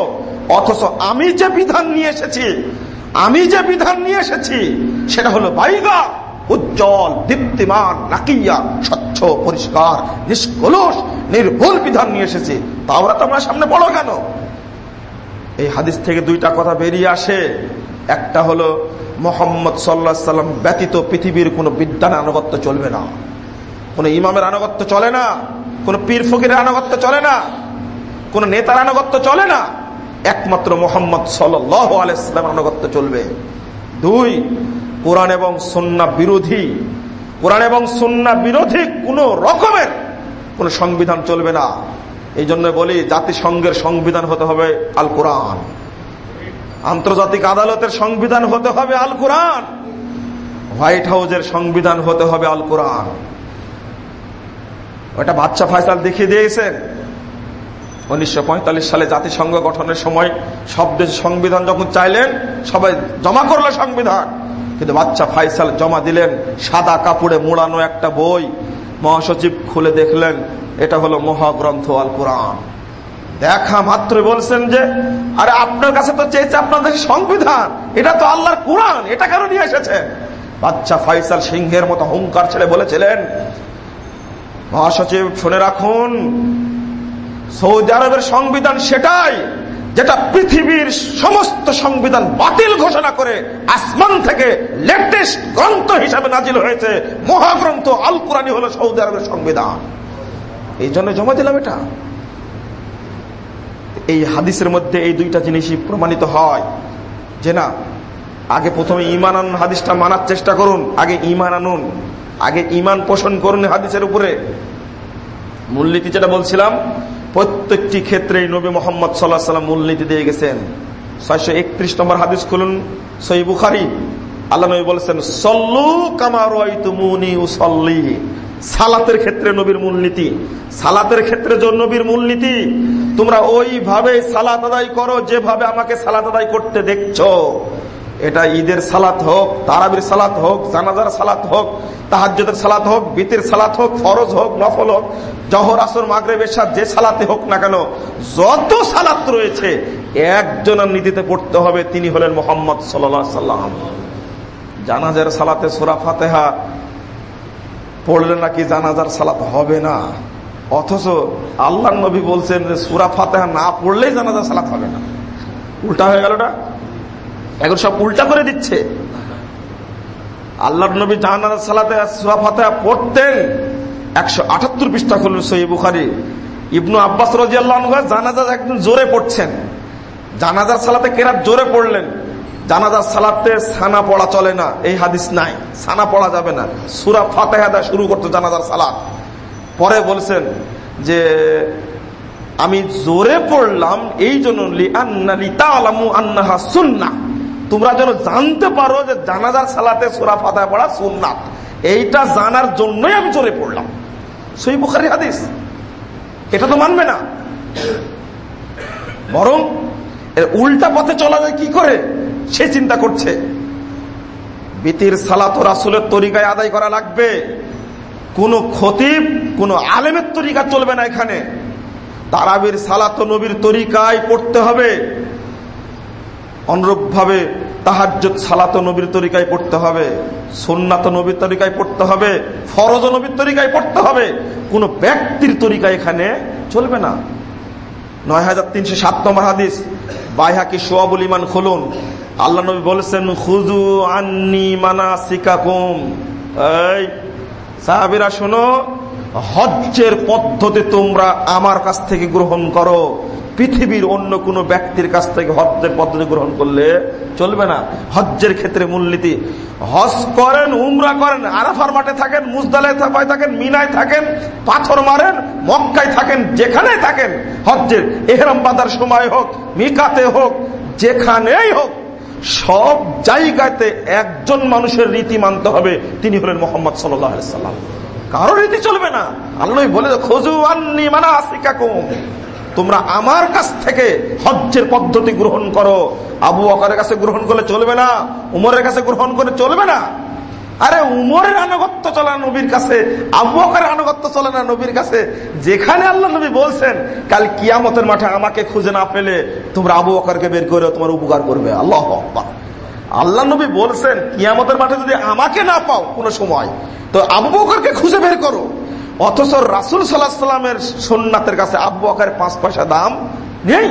অথচ আমি যে বিধান নিয়ে এসেছি, আমি যে বিধান নিয়ে এসেছি, সেটা হলো বাইগা উজ্জ্বল, দীপ্তিমান, নাকিয়া, স্বচ্ছ, পরিষ্কার নিষ্কলস নির্ভুল বিধান নিয়ে এসেছি। তাওরা তোমরা সামনে পড়ো কেন? এই হাদিস থেকে দুইটা কথা বেরিয়ে আসে। একটা হলো, মোহাম্মদ সাল্লা সাল্লাম ব্যতীত পৃথিবীর কোন বিদ্যান আনুগত্য চলবে না। কোন ইমামের আনুগত্য চলে না, কোন পীর ফকিরের আনুগত্য চলে না, কোন নেতার আনুগত্য চলে না। একমাত্র মোহাম্মদ সাল্লাহ আলাইসলাম আনুগত্য চলবে। দুই, কোরআন এবং সন্না বিরোধী। কোরআন এবং সন্না বিরোধী কোন রকমের কোন সংবিধান চলবে না। এই জন্য বলি, জাতিসংঘের সংবিধান হতে হবে আল কোরআন আন্তর্জাতিক আদালতের সংবিধান হতে হবে আল কোরআন হোয়াইট হাউসের সংবিধান হতে হবে আল কোরআন ওটা বাচ্চা ফাইসাল দেখিয়ে দিয়েছেন উনিশশো পঁয়তাল্লিশ সালে জাতিসংঘ গঠনের সময় সব দেশ সংবিধান যখন চাইলেন, সবাই জমা করল সংবিধান। কিন্তু বাচ্চা ফাইসাল জমা দিলেন, সাদা কাপড়ে মোড়ানো একটা বই। মহাসচিব খুলে দেখলেন, এটা হলো মহাগ্রন্থ আল কোরআন। দেখা মাত্র বলছেন যে, আরে আপনার কাছে তো চেয়েছে আপনাদের সংবিধান। এটা তো আল্লাহর কোরআন, এটা কেন নিয়ে এসেছেন? বাচ্চা ফাইসাল সিংহের মতো হুঙ্কার ছেড়ে বলেছিলেন মহাসচিব, শুনে রাখুন, সৌদি আরবের সংবিধান সেটাই যেটা পৃথিবীর সমস্ত সংবিধান বাতিল ঘোষণা করে আসমান থেকে লেটেস্ট গ্রন্থ হিসাবে নাজিল হয়েছে। মহাগ্রন্থ আল কোরআনী হল সৌদি আরবের সংবিধান। এই জন্য জমা দিলাম এটা। এই হাদিসের মধ্যে এই দুইটা জিনিসই প্রমাণিত হয়। যে না, আগে প্রথমে ইমান আনুন, হাদিসটা মানার চেষ্টা করুন, আগে ইমান আনুন। আগে ইমান পোষণ করুন হাদিসের উপরে। মূলনীতি যেটা বলছিলাম, প্রত্যেকটি ক্ষেত্রে নবী মোহাম্মদ সাল্লাহ সাল্লাম মূলনীতি দিয়ে গেছেন। ছয়শো একত্রিশ নম্বর হাদিস খুলুন সই বুখারি। আল্লাহ নবী বলেছেন, সল্লু কামার সল্লি সালাতের ক্ষেত্রে নবীর মূলনীতি। সালাতের ক্ষেত্রে নবীর মূলনীতি, তোমরা ওইভাবে সালাত আদায় করো, যেভাবে আমাকে সালাত আদায় করতে দেখছ। এটা ঈদের সালাত হোক, তারাবির সালাত হোক, জানাজার সালাত হোক তাহাজ্যদের সালাত হোক, বিতের সালাত হোক, ফরজ হোক, নফল হোক, জহর, আসর মাগরে বেশাদ যে সালাতে হোক না কেন, যত সালাত রয়েছে, একজনের নীতিতে পড়তে হবে, তিনি হলেন মোহাম্মদ সাল্লাম। জানাজার সালাতে সোরা ফাতেহা পড়লে নাকি জানাজার সালাত হবে না। অথচ আল্লাহ নবী বলছেন যে সুরা ফাতেহা না পড়লেই জানাজার সালাত হবে না। উল্টা হয়ে গেল না? এখন সব উল্টা করে দিচ্ছে। আল্লাহ নবী জাহান সালাতে সুরা পড়তেন একশো আটাত্তর পৃষ্ঠা খুলুন সহি বুখারি। ইবনু আব্বাস রাজি আল্লাহ জানাজা একদিন জোরে পড়ছেন। জানাজার সালাতে কেরাত জোরে পড়লেন। জানাজার সালাতে সানা পড়া চলে না, এই হাদিস নাই। সানা পড়া যাবে না। সুরা ফাতেহাদা শুরু করতো জানাজার সালাত। পরে বলছেন যে, আমি জোরে পড়লাম এই জন্য সুন্না তোমরা যেন জানতে পারো যে জানাজার সালাতে সুরা ফাতা পড়া সুন্নাত। এইটা জানার জন্যই আমি জোরে পড়লাম। সই বুখারি হাদিস। এটা তো মানবে না। বরং উল্টা পথে চলা যায় কি করে? সে চিন্তা করছে। বিতির সালাত রাসুলের তরিকায় আদায় করা লাগবে। কোন খতিব, কোন আলেমের তরিকা চলবে না এখানে। তারাবির সালাত নবীর তরিকায় পড়তে হবে। অনুরূপ ভাবে তাহাজ্জত সালাত নবীর তরিকায় পড়তে হবে সোননাথ নবীর তরিকায় পড়তে হবে, ফরজ নবীর তরিকায় পড়তে হবে। কোন ব্যক্তির তরিকা এখানে চলবে না। নয় হাজার তিনশো সাত নম্বর হাদিস, বাইহাকি সোয়াবুল ইমান খুলুন। আল্লাহ নবী বলেছেন খুজু আন্নি মানা সিকাকুম এই, সাহাবিরা শোনো, হজ্জের পদ্ধতি তোমরা আমার কাছ থেকে গ্রহণ করো। পৃথিবীর অন্য কোন ব্যক্তির কাছ থেকে হজ্জের পদ্ধতি গ্রহণ করলে চলবে না। হজ্জের ক্ষেত্রে মূলনীতি, হজ করেন, উমরা করেন, আরাফার মাঠে থাকেন, মুজদালায় থাকেন মিনায় থাকেন, পাথর মারেন, মক্কায় থাকেন যেখানে থাকেন, হজ্জের এহরাম বাদার সময় হোক, মিকাতে হোক, যেখানেই হোক, সব জায়গাতে একজন মানুষের রীতি মানতে হবে। তিনি হলেন মোহাম্মদ সাল্লাম কারও রীতি চলবে না। আল্লাহ বলে খোঁজু আন্নি মানা আসিকা কম তোমরা আমার কাছ থেকে হজ্জের পদ্ধতি গ্রহণ করো। আবু আকারের কাছে গ্রহণ করলে চলবে না, উমরের কাছে গ্রহণ করে চলবে না। আরে উমরের আনুগত্য চলে না নবীর কাছে, আবু আকারের আনুগত্য চলে না নবীর কাছে। যেখানে আল্লাহ নবী বলছেন, কাল কিয়ামতের মাঠে আমাকে খুঁজে না পেলে তোমরা আবু আকারকে বের করে তোমার উপকার করবে। আল্লাহ আল্লাহ নবী বলছেন, কিয়ামতের মাঠে যদি আমাকে না পাও কোনো সময়, তো আবু বকরকে খুঁজে বের করো। অথচ রাসুল সাল্লাহ সাল্লামের সোননাথের কাছে আব্বু আকারের পাঁচ পয়সা দাম নেই।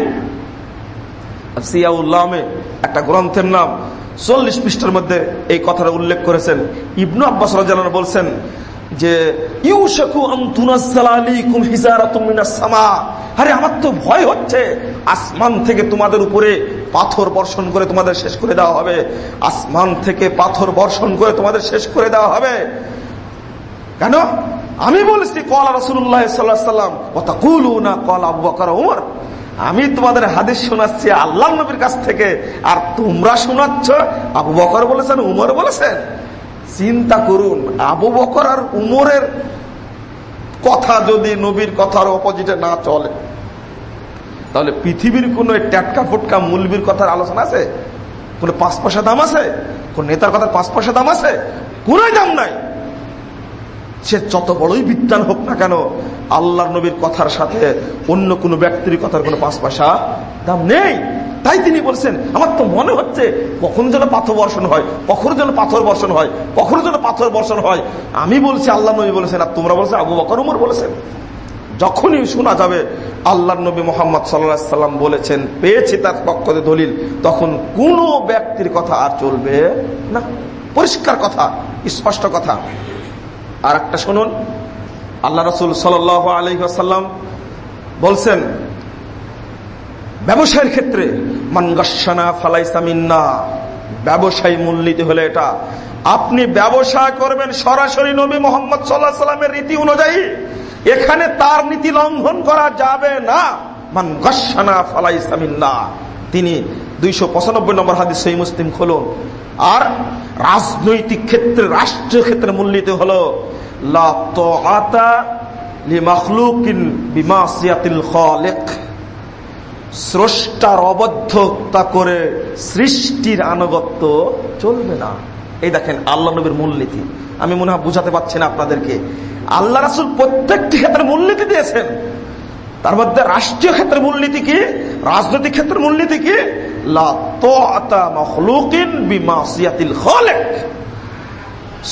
একটা গ্রন্থের নাম চল্লিশ পৃষ্ঠার মধ্যে এই কথাটা উল্লেখ করেছেন। ইবনু আব্বাস বলছেন যে আরে, আমার তো ভয় হচ্ছে। আসমান থেকে তোমাদের উপরে পাথর বর্ষণ করে তোমাদের শেষ করে দেওয়া হবে। আসমান থেকে পাথর বর্ষণ করে তোমাদের শেষ করে দেওয়া হবে। কেন? আমি বলেছি, কলা রসুল্লাহ সাল্লাম কথা কুলু না কল আবু বকর উমর। আমি তোমাদের হাদিস শোনাচ্ছি আল্লাহ নবীর কাছ থেকে, আর তোমরা শোনাচ্ছ, আবু বকর বলেছেন, উমর বলেছেন। চিন্তা করুন, আবু বকর আর উমরের কথা যদি নবীর কথার অপোজিটে না চলে, তাহলে পৃথিবীর কোন ট্যাটকা ফুটকা মুলবির কথার আলোচনা আছে? কোন পাঁচ পয়সা দাম আছে? কোন নেতার কথার পাঁচ পয়সা দাম আছে? কোন দাম নাই। সে যত বড়ই বিজ্ঞান হোক না কেন আল্লাহ নবীর কথার সাথে অন্য কোনো ব্যক্তির কথার কোনো পাঁচ দাম নেই। তাই তিনি বলছেন, আমার তো মনে হচ্ছে কখনো যেন পাথর বর্ষণ হয়, কখনো যেন পাথর বর্ষণ হয়, কখনো যেন পাথর বর্ষণ হয়। আমি বলছি আল্লাহ নবী বলেছেন, আর তোমরা বলছো, আবু বকর উমর বলেছেন। যখনই শোনা যাবে আল্লাহ নবী মোহাম্মদ সাল্লা সাল্লাম বলেছেন, পেয়েছি তার পক্ষতে দলিল, তখন কোন ব্যক্তির কথা আর চলবে না। পরিষ্কার কথা, স্পষ্ট কথা। আর একটা শুনুন। আল্লাহ রসুল সাল আলহাসাল্লাম বলছেন, ব্যবসায়ের ক্ষেত্রে মানগাসানা ফালাইসামিন্না ব্যবসায়ী মূলনীতি হলে এটা। আপনি ব্যবসা করবেন সরাসরি নবী মোহাম্মদ সাল্লাহ সাল্লামের রীতি অনুযায়ী, এখানে তার নীতি লঙ্ঘন করা যাবে না। মান গসানা ফালাইসামিন্না তিনি দুইশো পঁচানব্বই নম্বর হাদিস সহি মুসলিম খুলুন। আর রাজনৈতিক ক্ষেত্রে, রাষ্ট্রীয় ক্ষেত্রে মূলনীতি হল স্রষ্টার অবদ্ধতা করে সৃষ্টির আনুগত্য চলবে না। এই দেখেন, আল্লাহ নবীর মূলনীতি। আমি মনে হয় বুঝাতে পারছি না আপনাদেরকে। আল্লাহ রাসুল প্রত্যেকটি ক্ষেত্রে মূলনীতি দিয়েছেন। তার মধ্যে রাষ্ট্রীয় ক্ষেত্রে মূলনীতি কি রাজনৈতিক ক্ষেত্রে মূলনীতি কি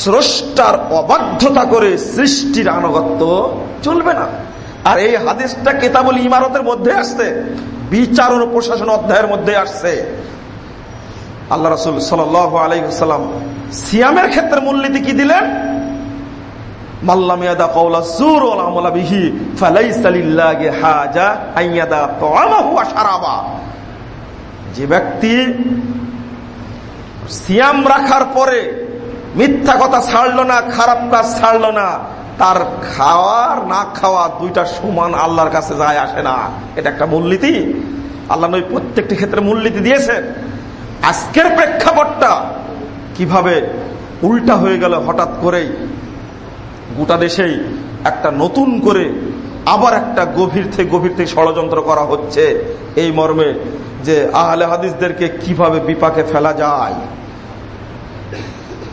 স্রষ্টার অবাধ্যতা করে সৃষ্টির আনুগত্য চলবে না। আর এই হাদিসটা কেতাবল ইমারতের মধ্যে আসছে, বিচার ও প্রশাসন অধ্যায়ের মধ্যে আসছে। আল্লাহ রসুল সাল আলাইসাল্লাম সিয়ামের ক্ষেত্রে মূলনীতি কি দিলেন? যে ব্যক্তি সিয়াম রাখার পরে মিথ্যা কথা ছাড়লো না, খারাপ কাজ ছাড়লো না, তার খাওয়ার, না খাওয়া দুইটা সমান আল্লাহর কাছে যায় আসে না। এটা একটা মূলনীতি। আল্লাহ নবী প্রত্যেকটি ক্ষেত্রে মূলনীতি দিয়েছেন। আজকের প্রেক্ষাপটটা কীভাবে উল্টা হয়ে গেল হঠাৎ করেই গোটা দেশেই একটা নতুন করে আবার একটা গভীর থেকে গভীর থেকে ষড়যন্ত্র করা হচ্ছে। এই মর্মে যে আহলে হাদিসদেরকে কীভাবে বিপাকে ফেলা যায়,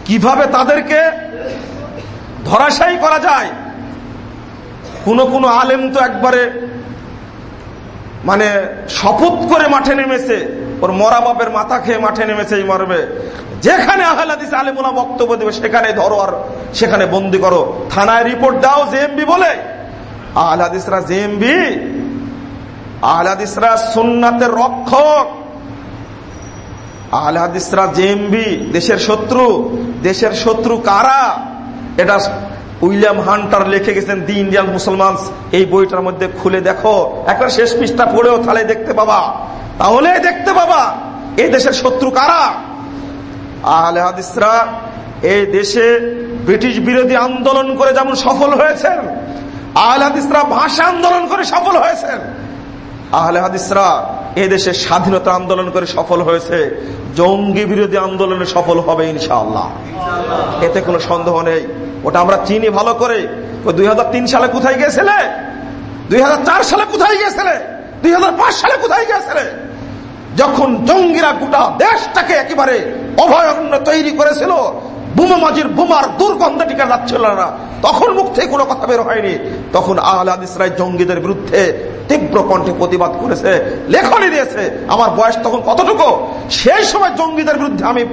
কীভাবে তাদেরকে ধরাশায়ী করা যায়। কোন কোন আলেম তো একবারে মানে শপথ করে মাঠে নেমেছে, ওর মরা বাপের মাথা খেয়ে মাঠে নেমেছে, এই মর্মে। যেখানে আহলাদিস আলিমুলা বক্তব্য দেবে, সেখানে ধরো আর সেখানে বন্দি করো। থানায় রিপোর্ট দাও জেএমবি বলে। আহলাদিসরা জেএমবি আহলাদিসরা সুন্নাতের রক্ষক। আহলাদিসরা জেএমবি দেশের শত্রু। দেশের শত্রু কারা? এটা উইলিয়াম হান্টার লিখে গেছেন, দি ইন্ডিয়ান মুসলমান এই বইটার মধ্যে খুলে দেখো। একটা শেষ পৃষ্ঠা পড়েও তাহলে দেখতে পাবা। তাহলে দেখতে পাবা এই দেশের শত্রু কারা? আহলে হাদিসরা, এই দেশে ব্রিটিশ বিরোধী আন্দোলন করে যেমন সফল হয়েছেন, আহলে হাদিসরা ভাষা আন্দোলন করে সফল হয়েছেন আহলে হাদিসরা এদেশে স্বাধীনতা আন্দোলন করে সফল হয়েছে। জঙ্গি বিরোধী আন্দোলনে সফল হবে ইনশাআল্লাহ। এতে কোনো সন্দেহ নেই। ওটা আমরা চিনি ভালো করে। দুই হাজার তিন সালে কোথায় গিয়েছিলে? দুই সালে কোথায় গিয়েছিলে? দুই সালে কোথায় গিয়েছিলে? যখন জঙ্গিরা গোটা দেশটাকে একেবারে অভয়ারণ্য তৈরি করেছিল বোমা মাজির বোমার দুর্গন্ধ টিকা যাচ্ছিল না। তখন মুখ থেকে কোনো কথা বের হয়নি। তখন আহলাদ ইসরাই জঙ্গিদের বিরুদ্ধে তীব্র কণ্ঠে প্রতিবাদ করেছে, লেখনি দিয়েছে। আমার বয়স তখন কতটুকু? সেই সময় জঙ্গিদের বিরুদ্ধে আমি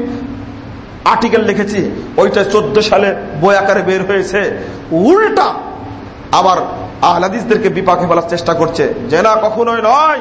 আর্টিকেল লিখেছি, ওইটা চোদ্দ সালে বই আকারে বের হয়েছে। উল্টা আবার আহলাদিসদেরকে বিপাকে ফেলার চেষ্টা করছে, যে না কখনোই নয়।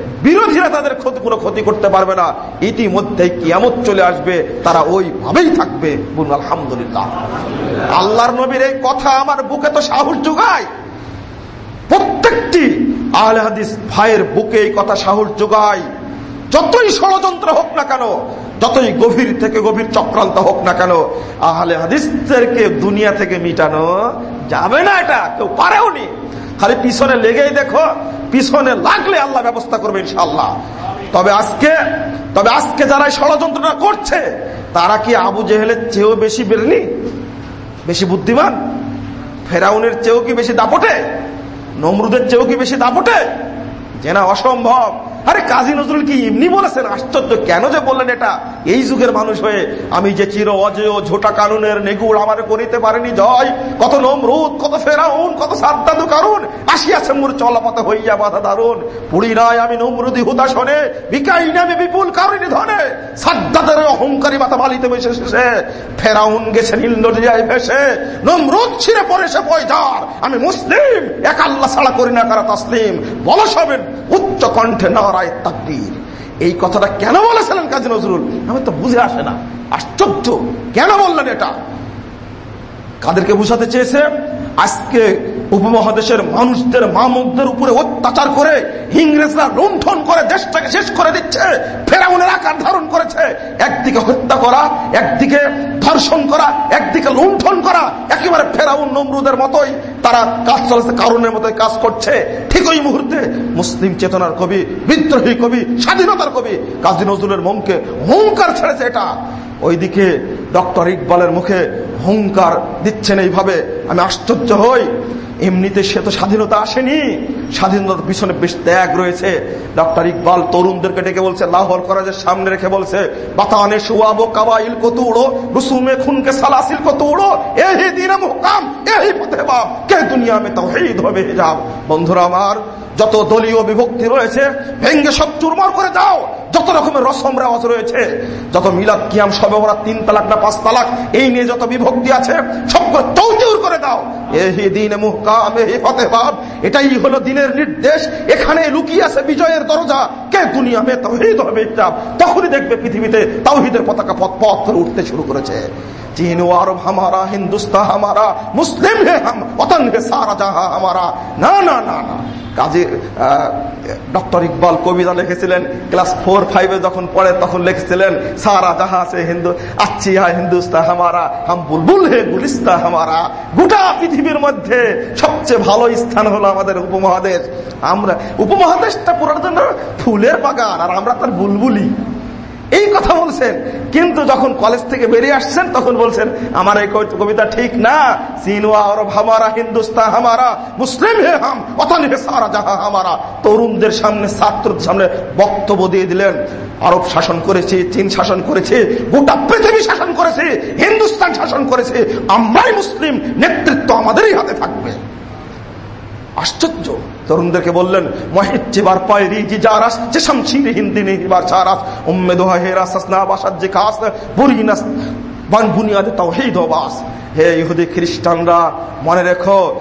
বিরোধীরা তাদের কোনো ক্ষতি করতে পারবে না। ইতিমধ্যে কিয়ামত চলে আসবে, তারা ওইভাবেই থাকবে। বলুন, আলহামদুলিল্লাহ। আল্লাহর নবীর এই কথা আমার বুকে তো সাহস যোগায়। প্রত্যেকটি আহলে হাদিস ভাইয়ের বুকে এই কথা সাহস যোগায়। যতই ষড়যন্ত্র হোক না কেন, যতই গভীর থেকে গভীর চক্রান্ত হোক না কেন, আহলে হাদিসদেরকে দুনিয়া থেকে মিটানো যাবে না এটা, কেউ পারেও নি। খালি পিছনে লেগেই দেখো, পিছনে লাগলে আল্লাহ ব্যবস্থা করবে ইনশাল্লাহ তবে আজকে তবে আজকে যারা ষড়যন্ত্রটা করছে, তারা কি আবু জেহেলের চেয়েও বেশি বেরনি বেশি বুদ্ধিমান? ফেরাউনের চেয়েও কি বেশি দাপটে? নমরুদের চেয়েও কি বেশি দাপটে? যে না অসম্ভব। আরে কাজী নজরুল কি এমনি বলেছেন? আশ্চর্য, কেন যে বললেন এটা? এই যুগের মানুষ হয়ে আমি যে চির অজেয় ঝোটা কানুনের নেগুড় আমার করিতে পারেনি জয়, কত নমরুদ, কত ফেরাউন, কত সাদ্দাদু কারুন, আসিয়াছে মোর চলাপথে হইয়া বাধা দারুণ পুরী নাই আমি নমরুদি হুতাশনে বিকাই নামে বিপুল কারণে ধনে। সাদ্দাদের অহংকারী মাথা বালিতে বসে শেষে, ফেরাউন গেছে নীল নদিয়ায় ভেসে। নমরুদ ছিঁড়ে পড়ে সে পয়দার আমি মুসলিম, এক আল্লাহ ছাড়া করি না কারা তসলিম। বলো সবেন উচ্চ কণ্ঠে এই কথাটা কেন বলেছিলেন কাজী নজরুল? আমি তো বুঝে আসে না। আশ্চর্য। কেন বললেন এটা? কাদেরকে বুঝাতে চেয়েছে? আজকে উপমহাদেশের মানুষদের, মামুকদের উপরে অত্যাচার করে ইংরেজরা লুণ্ঠন করে, দেশটাকে শেষ করে দিচ্ছে, ফেরাউনের আকার ধারণ করেছে। একদিকে হত্যা করা, একদিকে ধর্ষণ করা, একদিকে লুণ্ঠন করা, একেবারে ফেরাউন, নমরুদের মতোই তারা কাজ চলেছে কারণের মতোই কাজ করছে। ঠিক ওই মুহূর্তে মুসলিম চেতনার কবি, বিদ্রোহী কবি, স্বাধীনতার কবি কাজী নজরুলের মনকে হুঙ্কার ছেড়েছে এটা। ওইদিকে ডক্টর ইকবালের মুখে হুঙ্কার দিচ্ছেন এইভাবে, আমি আশ্চর্য হই। এমনিতে সে তো স্বাধীনতা আসেনি। স্বাধীনতার পিছনে বেশ ত্যাগ রয়েছে। ডক্টর ইকবাল তরুণদেরকে ডেকে বলছে, লাহোর করাজের সামনে রেখে বলছে, বাতানে শুয়াবো, কাবাইল কত রুসুমে খুনকে সালাসিল কত উড়ো এই দিন মুকাম এই পথে বাপ কে দুনিয়া মে তাওহীদ হবে যাও বন্ধুরা আমার, যত দলীয় বিভক্তি রয়েছে, ভেঙ্গে সব চুরমার করে দাও। যত রকমের রসম রেওয়াজ রয়েছে, যত মিলাদ কিয়াম সবে ওরা তিন তালাক না পাঁচ তালাক, এই নিয়ে যত বিভক্তি আছে সব করে দাও। এই দিন মুহকাম এই ফতে এটাই হলো দিনের নির্দেশ। এখানে লুকিয়ে আছে বিজয়ের দরজা। কে দুনিয়া মে তহিদ হবে তখনই দেখবে পৃথিবীতে তাওহিদের পতাকা পথ পথ করে উঠতে শুরু করেছে। चीन व अरब हमारा हिंदुस्तान हमारा मुस्लिम है हम वतन है सारा जहां हमारा ना ना ना ना কাজী ডক্টর ইকবাল কবিতা লিখেছিলেন ক্লাস ফোর ফাইভে যখন পড়ে তখন লিখেছিলেন সারা জাহা সে হিন্দু আচ্ছি হা হিন্দুস্তা হামারা হাম বুলবুল হে গুলিস্তা হামারা গোটা পৃথিবীর মধ্যে সবচেয়ে ভালো স্থান হলো আমাদের উপমহাদেশ আমরা উপমহাদেশটা পুরোর জন্য ফুলের বাগান আর আমরা তার বুলবুলি এই কথা বলছেন। কিন্তু যখন কলেজ থেকে বেরিয়ে আসছেন, তখন বলছেন, আমার এই কবিতা ঠিক না। সিনুয়া আরব হামারা, হিন্দুস্তান হামারা, মুসলিম হে হাম অতন হামারা। তরুণদের সামনে, ছাত্রদের সামনে বক্তব্য দিয়ে দিলেন। আরব শাসন করেছে, চীন শাসন করেছে, গোটা পৃথিবী শাসন করেছে, হিন্দুস্তান শাসন করেছে। আমরাই মুসলিম, নেতৃত্ব আমাদেরই হাতে থাকবে। আশ্চর্য। তরুণদেরকে বললেন যে হিন্দি যে বাস। হে ইহুদি খ্রিস্টানরা, মনে রেখো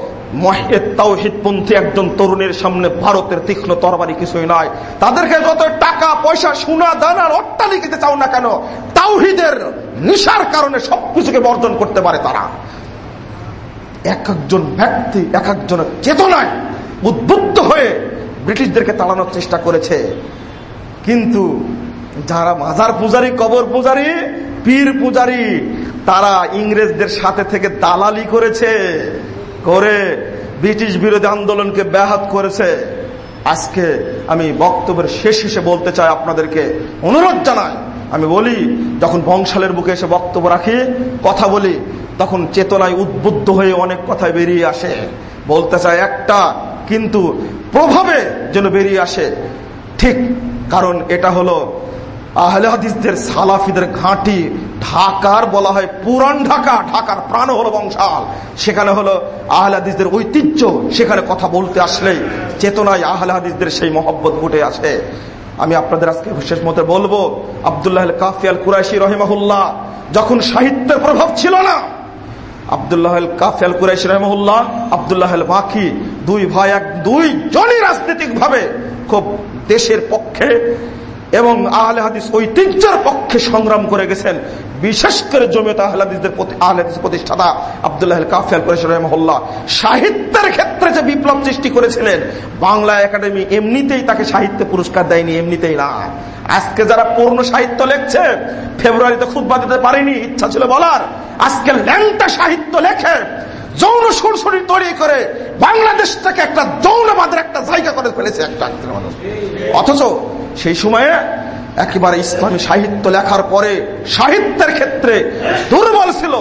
তাওহিদপন্থী একজন তরুণের সামনে ভারতের তীক্ষ্ণ তরবারি কিছুই নয় তাদেরকে যত টাকা, পয়সা, সোনা দানার অট্টালিকিতে চাও না কেন, তাওহিদের নিশার কারণে সবকিছুকে বর্জন করতে পারে তারা। এক একজন ব্যক্তি এক একজনের চেতনায় উদ্বুদ্ধ হয়ে ব্রিটিশদেরকে তাড়ানোর চেষ্টা করেছে। কিন্তু যারা মাজার পূজারি, কবর পূজারি, পীর পূজারি, তারা ইংরেজদের সাথে থেকে দালালি করেছে, করে ব্রিটিশ বিরোধী আন্দোলনকে ব্যাহত করেছে। আজকে আমি বক্তব্যের শেষ হিসেবে বলতে চাই আপনাদেরকে, অনুরোধ জানাই আমি বলি, যখন বংশালের বুকে এসে বক্তব্য রাখি, কথা বলি, তখন চেতনায় উদ্বুদ্ধ হয়ে অনেক কথায় বেরিয়ে আসে। বলতে চায় একটা, কিন্তু প্রভাবে যেন বেরিয়ে আসে। ঠিক, কারণ এটা হলো আহলে হাদিসদের সালাফিদের ঘাঁটি, ঢাকার বলা হয় পুরান ঢাকা, ঢাকার প্রাণ হলো বংশাল। সেখানে হলো আহলে হাদিসদের ঐতিহ্য, সেখানে কথা বলতে আসলেই চেতনায় আহলে হাদিসদের সেই মহব্বত ফুটে আসে। আমি আপনাদের আজকে শেষ মতে বলব, আবদুল্লাহ কাফিয়াল কুরাইশি রহেমাহুল্লাহ, যখন সাহিত্যের প্রভাব ছিল না, আবদুল্লাহ কাফিয়াল কুরাইশি রহমুল্লাহ আবদুল্লাহ মাখি দুই ভাই এক, দুই জনই রাজনৈতিক ভাবে খুব দেশের পক্ষে এবং আহলে হাদিস ঐতিহ্যের পক্ষে সংগ্রাম করে গেছেন। বিশেষ করে জমিয়ত আহলে হাদিসদের আহলে হাদিস প্রতিষ্ঠাতা আবদুল্লাহ কাফিয়াল কুরাইশি রহমুল্লাহ সাহিত্যের ক্ষেত্রে যে বিপ্লব সৃষ্টি করেছিলেন, বাংলা একাডেমি এমনিতেই তাকে সাহিত্য পুরস্কার দেয়নি, এমনিতেই না। আজকে যারা পূর্ণ সাহিত্য লেখছে, ফেব্রুয়ারিতে খুব দিতে পারেনি, ইচ্ছা ছিল বলার। আজকে ল্যাংটা সাহিত্য লেখে যৌন সুরসুরি তৈরি করে বাংলাদেশটাকে একটা যৌনবাদের একটা জায়গা করে ফেলেছে একটা অথচ সেই সময়ে একেবারে ইসলামী সাহিত্য লেখার পরে সাহিত্যের ক্ষেত্রে দুর্বল ছিল,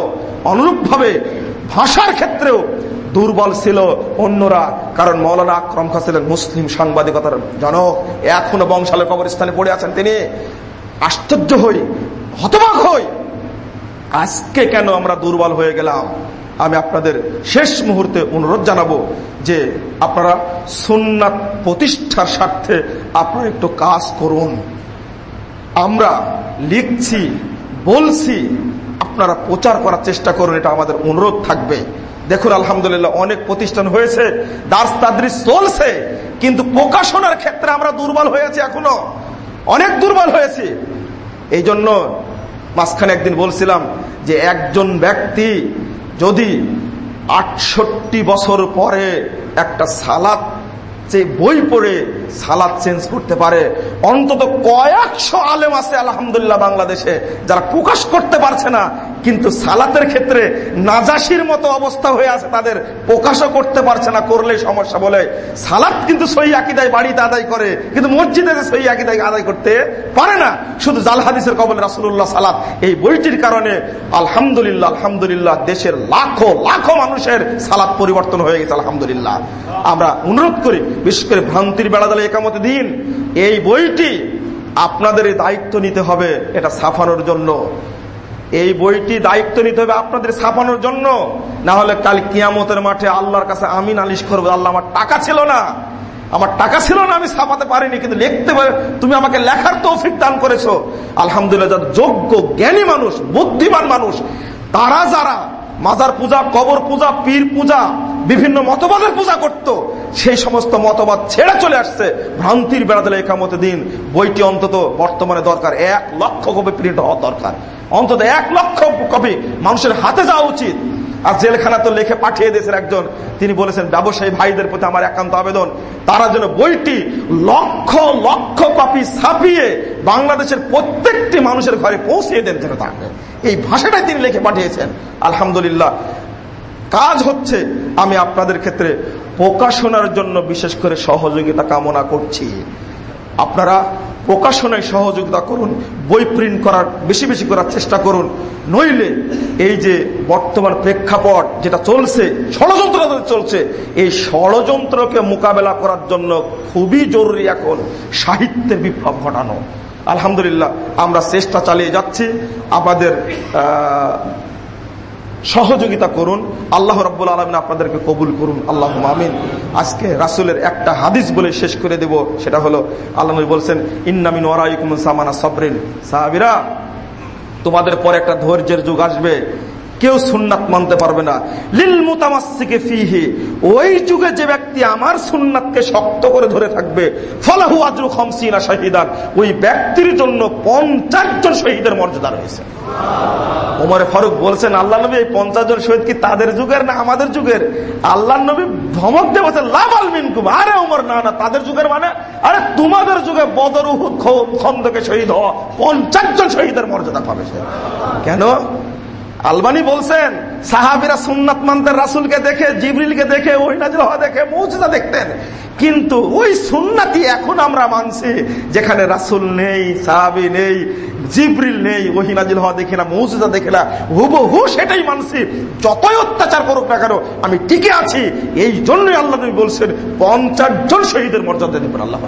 অনুরূপভাবে ভাষার ক্ষেত্রেও দুর্বল ছিল অন্যরা। কারণ মৌলানা আক্রম খা ছিলেন মুসলিম সাংবাদিকতার জনক, এখনও বংশালের কবরস্থানে পড়ে আছেন তিনি। আশ্চর্য হই, হতবাক হই, আজকে কেন আমরা দুর্বল হয়ে গেলাম? আমি আপনাদের শেষ মুহূর্তে অনুরোধ জানাব যে আপনারা সুন্নাত প্রতিষ্ঠার স্বার্থে আপনারা একটু কাজ করুন। আমরা লিখছি, বলছি, আপনারা প্রচার করার চেষ্টা করুন, এটা আমাদের অনুরোধ থাকবে। দেখুন, আলহামদুলিল্লাহ, অনেক প্রতিষ্ঠান হয়েছে দাস তাদ্রিস চলছে, কিন্তু প্রকাশনার ক্ষেত্রে আমরা দুর্বল হয়েছি এখনও। অনেক দুর্বল হয়েছি। এই জন্য মাঝখানে একদিন বলছিলাম যে একজন ব্যক্তি যদি আটষট্টি বছর পরে একটা সালাদ যে বই পড়ে সালাদ চেঞ্জ করতে পারে। অন্তত কয়েকশো আলেম আছে, আলহামদুলিল্লাহ, বাংলাদেশে, যারা প্রকাশ করতে পারছে না। কিন্তু সালাতের ক্ষেত্রে নাজাসির মতো অবস্থা হয়ে আছে তাদের, প্রকাশও করতে পারছে না করলে সমস্যা বলে। সালাদ কিন্তু সহি আকিদায় বাড়িতে আদায় করে, কিন্তু মসজিদে সহি আকিদায় আদায় করতে পারে না, শুধু জাল হাদিসের কবল রাসুল্লাহ সালাদ এই বইটির কারণে আলহামদুলিল্লাহ আলহামদুলিল্লাহ, দেশের লাখো লাখো মানুষের সালাদ পরিবর্তন হয়ে গেছে, আলহামদুলিল্লাহ। আমরা অনুরোধ করি বিশেষ করে ভ্রান্তির বেড়া দলে একামতে দিন, এই বইটি আপনাদের দায়িত্ব নিতে হবে, এটা ছাপানোর জন্য। এই বইটি দায়িত্ব নিতে হবে আপনাদের ছাপানোর জন্য, না হলে কাল কিয়ামতের মাঠে আল্লাহর কাছে আমি নালিশ করব, আল্লাহ, আমার টাকা ছিল না। আমার টাকা ছিল না, আমি ছাপাতে পারিনি, কিন্তু লিখতে পারে, তুমি আমাকে লেখার তৌফিক দান করেছ। আলহামদুলিল্লাহ, যারা যোগ্য, জ্ঞানী মানুষ, বুদ্ধিমান মানুষ, তারা যারা মাজার পূজা, কবর পূজা, পীর পূজা, বিভিন্ন মতবাদের পূজা করত সেই সমস্ত মতবাদ ছেড়ে চলে আসছে ভ্রান্তির বেড়াদলে একামতে দিন। বইটি অন্তত বর্তমানে দরকার। এক লক্ষ কপি প্রিন্ট হওয়া দরকার। অন্তত এক লক্ষ কপি মানুষের হাতে যাওয়া উচিত। আর জেলখানা তো লেখে পাঠিয়ে দিয়েছেন একজন। তিনি বলেছেন, ব্যবসায়ী ভাইদের প্রতি আমার একান্ত আবেদন। তারা যেন বইটি লক্ষ লক্ষ কপি ছাপিয়ে বাংলাদেশের প্রত্যেকটি মানুষের ঘরে পৌঁছিয়ে দেন যেন থাকে এই ভাষাটাই তিনি লিখে পাঠিয়েছেন। আলহামদুলিল্লাহ। কাজ হচ্ছে, আমি আপনাদের ক্ষেত্রে প্রকাশনার জন্য বিশেষ করে সহযোগিতা কামনা করছি। আপনারা প্রকাশনায় সহযোগিতা করুন, বই প্রিন্ট করার, বেশি বেশি করার চেষ্টা করুন। নইলে এই যে বর্তমান প্রেক্ষাপট যেটা চলছে, ষড়যন্ত্র চলছে, এই ষড়যন্ত্রকে মোকাবেলা করার জন্য খুবই জরুরি এখন সাহিত্যের বিপ্লব ঘটানো। আলহামদুলিল্লাহ, আমরা চেষ্টা চালিয়ে যাচ্ছি। আমাদের সহযোগিতা করুন। আল্লাহ রব্বুল আলমিন আপনাদেরকে কবুল করুন। আল্লাহ আমিন। আজকে রাসুলের একটা হাদিস বলে শেষ করে দেব। সেটা হলো, আল্লাহ বলছেন ইন্নামিন ওয়ারাইকুম সামানা সবরিন। সাহাবিরা, তোমাদের পরে একটা ধৈর্যের যুগ আসবে। কেউ সুন্নাত মানতে পারবে না। লিল মুতামাসিকে ফিহি, ওই যুগে যে ব্যক্তি আমার সুন্নাতকে শক্ত করে ধরে থাকবে, ফলাহু আজরু খমসিনা শহীদান, ওই ব্যক্তির জন্য পঞ্চাশ জন শহীদের মর্যাদা রয়েছে। ওমরে ফারুক বলছেন আল্লাহ নবী এই পঞ্চাশ জন শহীদ কি তাদের যুগের না আমাদের যুগের? আল্লাহ নবী ধমক দিয়ে বলছেন লাভ মিনকুম। আরে ওমর, না না, তাদের যুগের মানে? আরে তোমাদের যুগে বদর খন্দকে শহীদ হওয়া পঞ্চাশ জন শহীদের মর্যাদা পাবে সে। কেন? আলবানি বলছেন, সাহাবিরা সুন্নাত মানতেন রাসুলকে দেখে, জিবরিলকে দেখে, ওই নাজিল হওয়া দেখে, মৌজুদা দেখতেন। কিন্তু ওই সুন্নাতি এখন আমরা মানছি, যেখানে রাসুল নেই, সাহাবি নেই, জিবরিল নেই ওহি নাজিল হওয়া দেখি না, মৌজুদা দেখে না, হুবহু সেটাই মানছি। যতই অত্যাচার করুক না কেন, আমি টিকে আছি। এই জন্যই আল্লাহ নবী বলছেন, পঞ্চাশ জন শহীদের মর্যাদা দেবেন আল্লাহ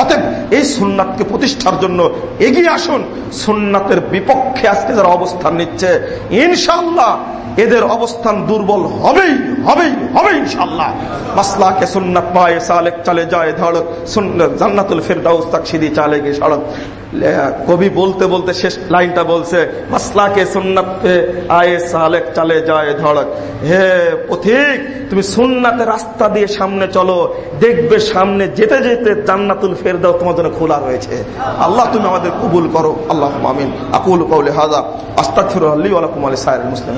অতএব এই সুন্নাতকে প্রতিষ্ঠার জন্য এগিয়ে আসুন। সুন্নাতের বিপক্ষে আজকে যারা অবস্থান নিচ্ছে ইনশাল্লাহ এদের অবস্থান দুর্বল হবেই হবেই হবে ইনশাল্লাহ মাসলাকে সুন্নাত পায়ে, সালেক চলে যায় ধড়ক জান্নাতুল ফেরদাউস তাক সিদি চালে গে সড়ক কবি বলতে বলতে শেষ লাইনটা বলছে, মাসলাকে সুন্নাত আয়ে সালেক চলে যায় ধড়ক। হে পথিক, তুমি সুন্নাতে রাস্তা দিয়ে সামনে চলো, দেখবে সামনে যেতে যেতে জান্নাতুল ফেরদাও তোমার জন্য খোলা রয়েছে। আল্লাহ, তুমি আমাদের কবুল করো। আল্লাহ আমিন। আকুল কৌলে হাজা আস্তাক ফির আল্লি আলাকুম আলী সাহের মুসলিম